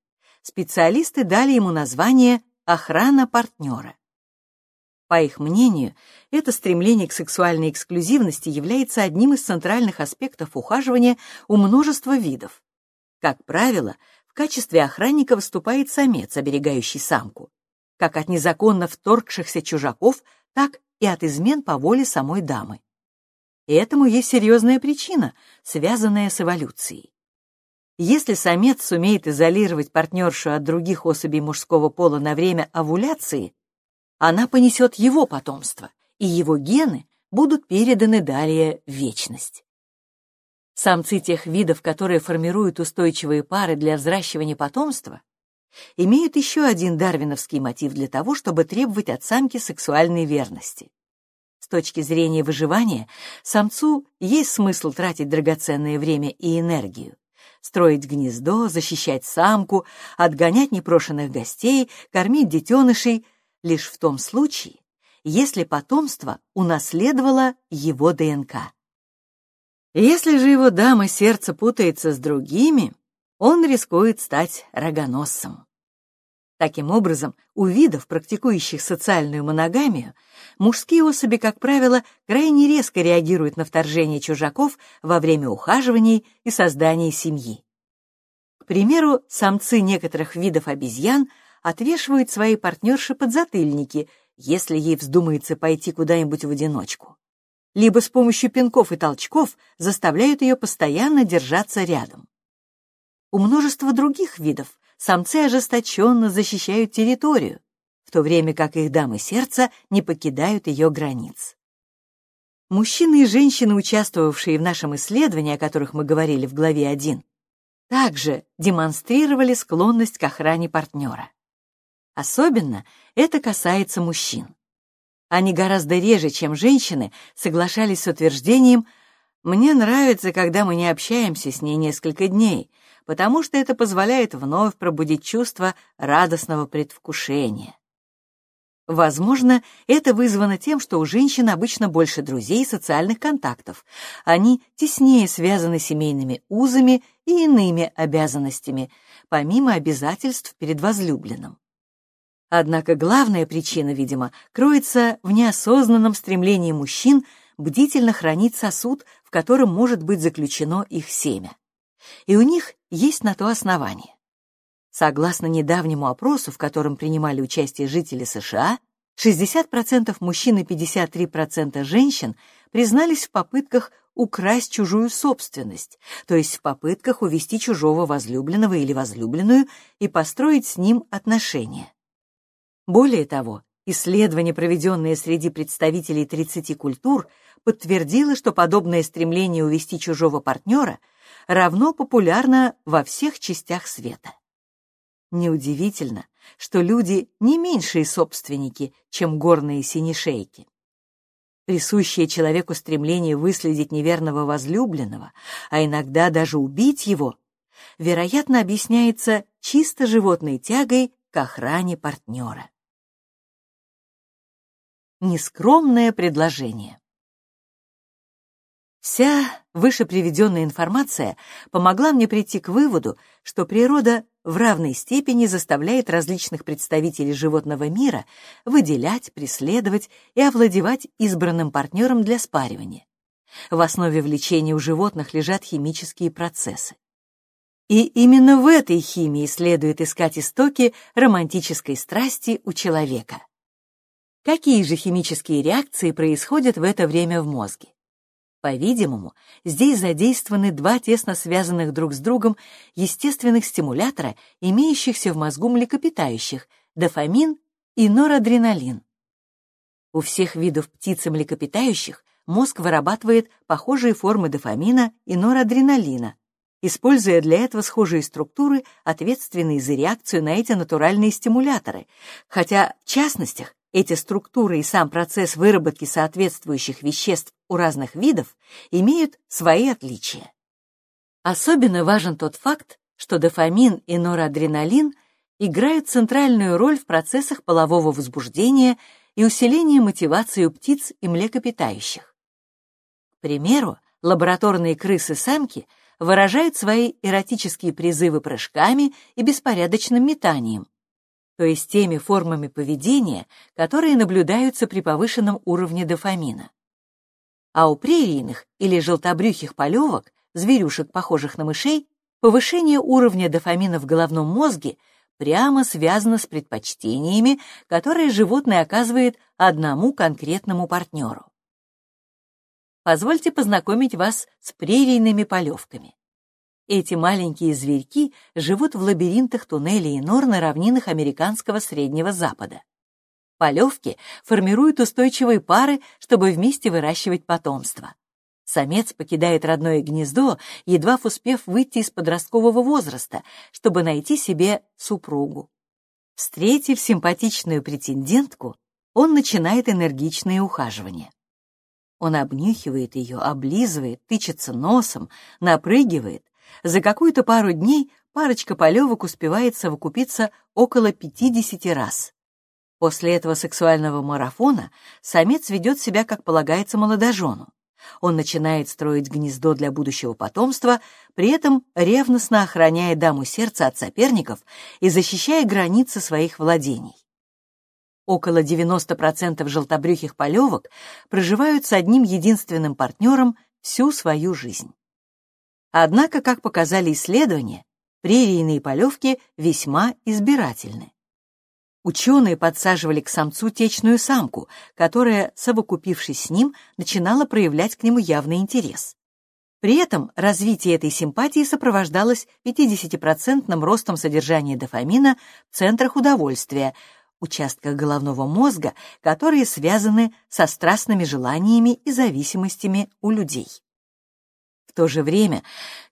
специалисты дали ему название «охрана партнера». По их мнению, это стремление к сексуальной эксклюзивности является одним из центральных аспектов ухаживания у множества видов. Как правило, в качестве охранника выступает самец, оберегающий самку, как от незаконно вторгшихся чужаков, так и от измен по воле самой дамы. И этому есть серьезная причина, связанная с эволюцией. Если самец сумеет изолировать партнершу от других особей мужского пола на время овуляции, она понесет его потомство, и его гены будут переданы далее в вечность. Самцы тех видов, которые формируют устойчивые пары для взращивания потомства, имеют еще один дарвиновский мотив для того, чтобы требовать от самки сексуальной верности. С точки зрения выживания, самцу есть смысл тратить драгоценное время и энергию, строить гнездо, защищать самку, отгонять непрошенных гостей, кормить детенышей, лишь в том случае, если потомство унаследовало его ДНК. Если же его дама сердце путается с другими, он рискует стать рогоносцем. Таким образом, у видов, практикующих социальную моногамию, мужские особи, как правило, крайне резко реагируют на вторжение чужаков во время ухаживаний и создания семьи. К примеру, самцы некоторых видов обезьян отвешивают своей партнерше подзатыльники, если ей вздумается пойти куда-нибудь в одиночку либо с помощью пинков и толчков заставляют ее постоянно держаться рядом. У множества других видов самцы ожесточенно защищают территорию, в то время как их дамы сердца не покидают ее границ. Мужчины и женщины, участвовавшие в нашем исследовании, о которых мы говорили в главе 1, также демонстрировали склонность к охране партнера. Особенно это касается мужчин. Они гораздо реже, чем женщины, соглашались с утверждением «мне нравится, когда мы не общаемся с ней несколько дней», потому что это позволяет вновь пробудить чувство радостного предвкушения. Возможно, это вызвано тем, что у женщин обычно больше друзей и социальных контактов. Они теснее связаны семейными узами и иными обязанностями, помимо обязательств перед возлюбленным. Однако главная причина, видимо, кроется в неосознанном стремлении мужчин бдительно хранить сосуд, в котором может быть заключено их семя. И у них есть на то основание. Согласно недавнему опросу, в котором принимали участие жители США, 60% мужчин и 53% женщин признались в попытках украсть чужую собственность, то есть в попытках увести чужого возлюбленного или возлюбленную и построить с ним отношения. Более того, исследование, проведенное среди представителей 30 культур, подтвердило, что подобное стремление увести чужого партнера равно популярно во всех частях света. Неудивительно, что люди не меньшие собственники, чем горные синешейки. Присущее человеку стремление выследить неверного возлюбленного, а иногда даже убить его, вероятно, объясняется чисто животной тягой к охране партнера. Нескромное предложение Вся выше приведенная информация помогла мне прийти к выводу, что природа в равной степени заставляет различных представителей животного мира выделять, преследовать и овладевать избранным партнером для спаривания. В основе влечения у животных лежат химические процессы. И именно в этой химии следует искать истоки романтической страсти у человека. Какие же химические реакции происходят в это время в мозге? По-видимому, здесь задействованы два тесно связанных друг с другом естественных стимулятора, имеющихся в мозгу млекопитающих – дофамин и норадреналин. У всех видов птиц и млекопитающих мозг вырабатывает похожие формы дофамина и норадреналина, используя для этого схожие структуры, ответственные за реакцию на эти натуральные стимуляторы, хотя в частностях эти структуры и сам процесс выработки соответствующих веществ у разных видов имеют свои отличия. Особенно важен тот факт, что дофамин и норадреналин играют центральную роль в процессах полового возбуждения и усиления мотивации у птиц и млекопитающих. К примеру, лабораторные крысы-самки выражают свои эротические призывы прыжками и беспорядочным метанием, то есть теми формами поведения, которые наблюдаются при повышенном уровне дофамина. А у прерийных или желтобрюхих полевок, зверюшек, похожих на мышей, повышение уровня дофамина в головном мозге прямо связано с предпочтениями, которые животное оказывает одному конкретному партнеру. Позвольте познакомить вас с прерийными полевками. Эти маленькие зверьки живут в лабиринтах туннелей и нор на равнинах американского Среднего Запада. Полевки формируют устойчивые пары, чтобы вместе выращивать потомство. Самец покидает родное гнездо, едва успев выйти из подросткового возраста, чтобы найти себе супругу. Встретив симпатичную претендентку, он начинает энергичные ухаживания. Он обнюхивает ее, облизывает, тычется носом, напрыгивает, за какую-то пару дней парочка полевок успевает совокупиться около 50 раз. После этого сексуального марафона самец ведет себя, как полагается, молодожену. Он начинает строить гнездо для будущего потомства, при этом ревностно охраняя даму сердца от соперников и защищая границы своих владений. Около 90% желтобрюхих полевок проживают с одним единственным партнером всю свою жизнь. Однако, как показали исследования, прерийные полевки весьма избирательны. Ученые подсаживали к самцу течную самку, которая, совокупившись с ним, начинала проявлять к нему явный интерес. При этом развитие этой симпатии сопровождалось 50% ростом содержания дофамина в центрах удовольствия, участках головного мозга, которые связаны со страстными желаниями и зависимостями у людей. В то же время,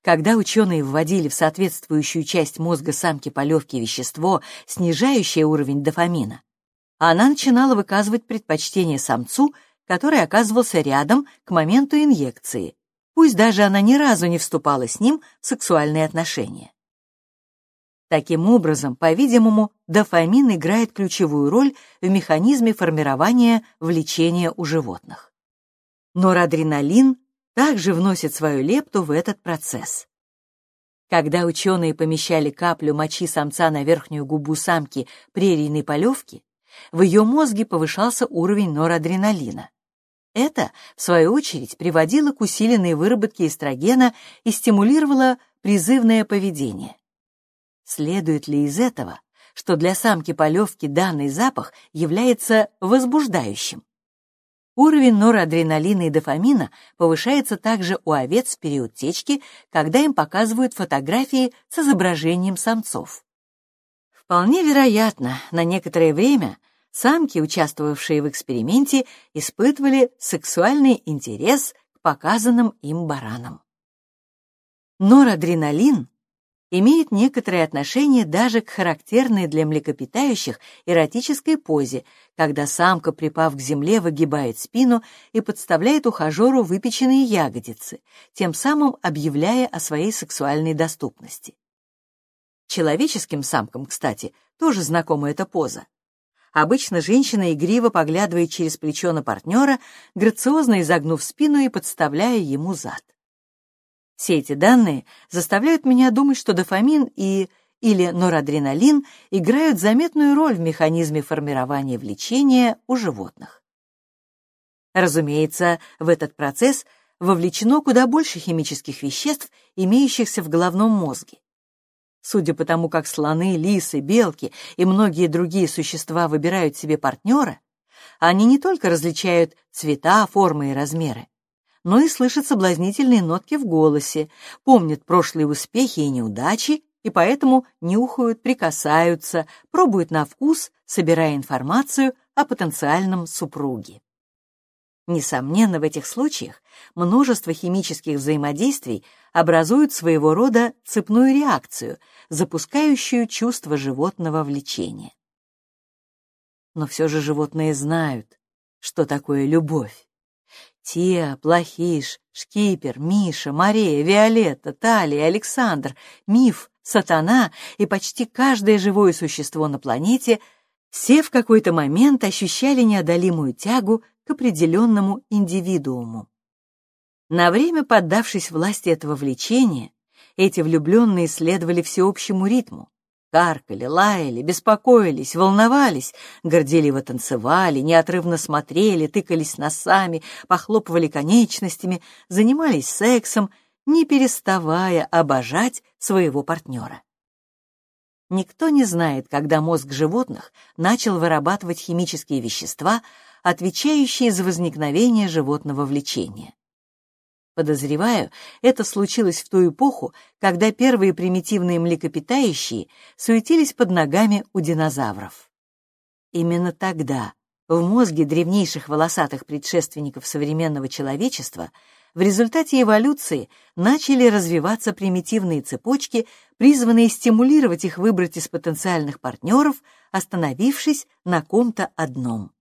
когда ученые вводили в соответствующую часть мозга самки полевки вещество, снижающее уровень дофамина, она начинала выказывать предпочтение самцу, который оказывался рядом к моменту инъекции, пусть даже она ни разу не вступала с ним в сексуальные отношения. Таким образом, по-видимому, дофамин играет ключевую роль в механизме формирования влечения у животных. Норадреналин также вносит свою лепту в этот процесс. Когда ученые помещали каплю мочи самца на верхнюю губу самки прерийной полевки, в ее мозге повышался уровень норадреналина. Это, в свою очередь, приводило к усиленной выработке эстрогена и стимулировало призывное поведение. Следует ли из этого, что для самки полевки данный запах является возбуждающим? Уровень норадреналина и дофамина повышается также у овец в период течки, когда им показывают фотографии с изображением самцов. Вполне вероятно, на некоторое время самки, участвовавшие в эксперименте, испытывали сексуальный интерес к показанным им баранам. Норадреналин имеет некоторое отношение даже к характерной для млекопитающих эротической позе, когда самка, припав к земле, выгибает спину и подставляет ухажеру выпеченные ягодицы, тем самым объявляя о своей сексуальной доступности. Человеческим самкам, кстати, тоже знакома эта поза. Обычно женщина игриво поглядывает через плечо на партнера, грациозно изогнув спину и подставляя ему зад. Все эти данные заставляют меня думать, что дофамин и или норадреналин играют заметную роль в механизме формирования влечения у животных. Разумеется, в этот процесс вовлечено куда больше химических веществ, имеющихся в головном мозге. Судя по тому, как слоны, лисы, белки и многие другие существа выбирают себе партнера, они не только различают цвета, формы и размеры, но и слышат соблазнительные нотки в голосе, помнят прошлые успехи и неудачи, и поэтому нюхают, прикасаются, пробуют на вкус, собирая информацию о потенциальном супруге. Несомненно, в этих случаях множество химических взаимодействий образуют своего рода цепную реакцию, запускающую чувство животного влечения. Но все же животные знают, что такое любовь. Те, Плохиш, Шкипер, Миша, Мария, Виолетта, Талия, Александр, Миф, Сатана и почти каждое живое существо на планете все в какой-то момент ощущали неодолимую тягу к определенному индивидууму. На время поддавшись власти этого влечения, эти влюбленные следовали всеобщему ритму. Каркали, лаяли, беспокоились, волновались, горделиво танцевали, неотрывно смотрели, тыкались носами, похлопывали конечностями, занимались сексом, не переставая обожать своего партнера. Никто не знает, когда мозг животных начал вырабатывать химические вещества, отвечающие за возникновение животного влечения. Подозреваю, это случилось в ту эпоху, когда первые примитивные млекопитающие суетились под ногами у динозавров. Именно тогда в мозге древнейших волосатых предшественников современного человечества в результате эволюции начали развиваться примитивные цепочки, призванные стимулировать их выбрать из потенциальных партнеров, остановившись на ком-то одном.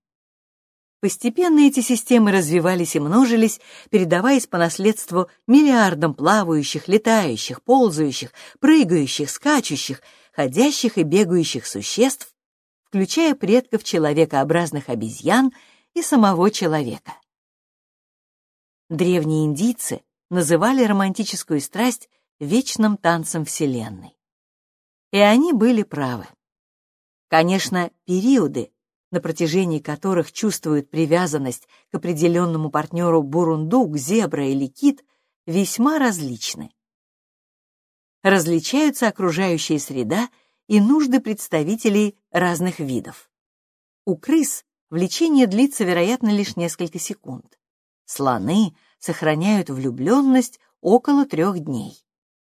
Постепенно эти системы развивались и множились, передаваясь по наследству миллиардам плавающих, летающих, ползающих, прыгающих, скачущих, ходящих и бегающих существ, включая предков человекообразных обезьян и самого человека. Древние индийцы называли романтическую страсть вечным танцем Вселенной. И они были правы. Конечно, периоды, на протяжении которых чувствуют привязанность к определенному партнеру бурундук, зебра или кит, весьма различны. Различаются окружающая среда и нужды представителей разных видов. У крыс влечение длится, вероятно, лишь несколько секунд. Слоны сохраняют влюбленность около трех дней.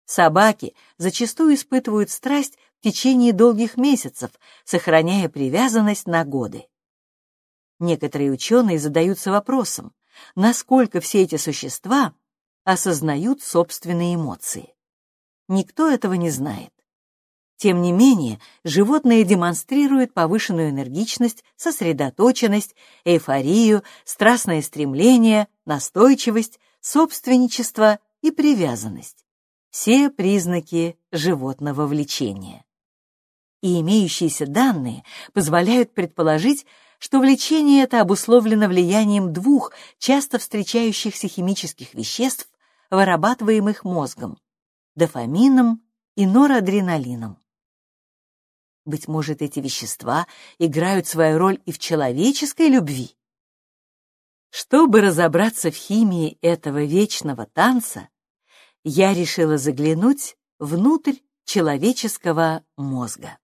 Собаки зачастую испытывают страсть течение долгих месяцев, сохраняя привязанность на годы. Некоторые ученые задаются вопросом, насколько все эти существа осознают собственные эмоции. Никто этого не знает. Тем не менее, животные демонстрируют повышенную энергичность, сосредоточенность, эйфорию, страстное стремление, настойчивость, собственничество и привязанность. Все признаки животного влечения. И имеющиеся данные позволяют предположить, что влечение это обусловлено влиянием двух часто встречающихся химических веществ, вырабатываемых мозгом – дофамином и норадреналином. Быть может, эти вещества играют свою роль и в человеческой любви? Чтобы разобраться в химии этого вечного танца, я решила заглянуть внутрь человеческого мозга.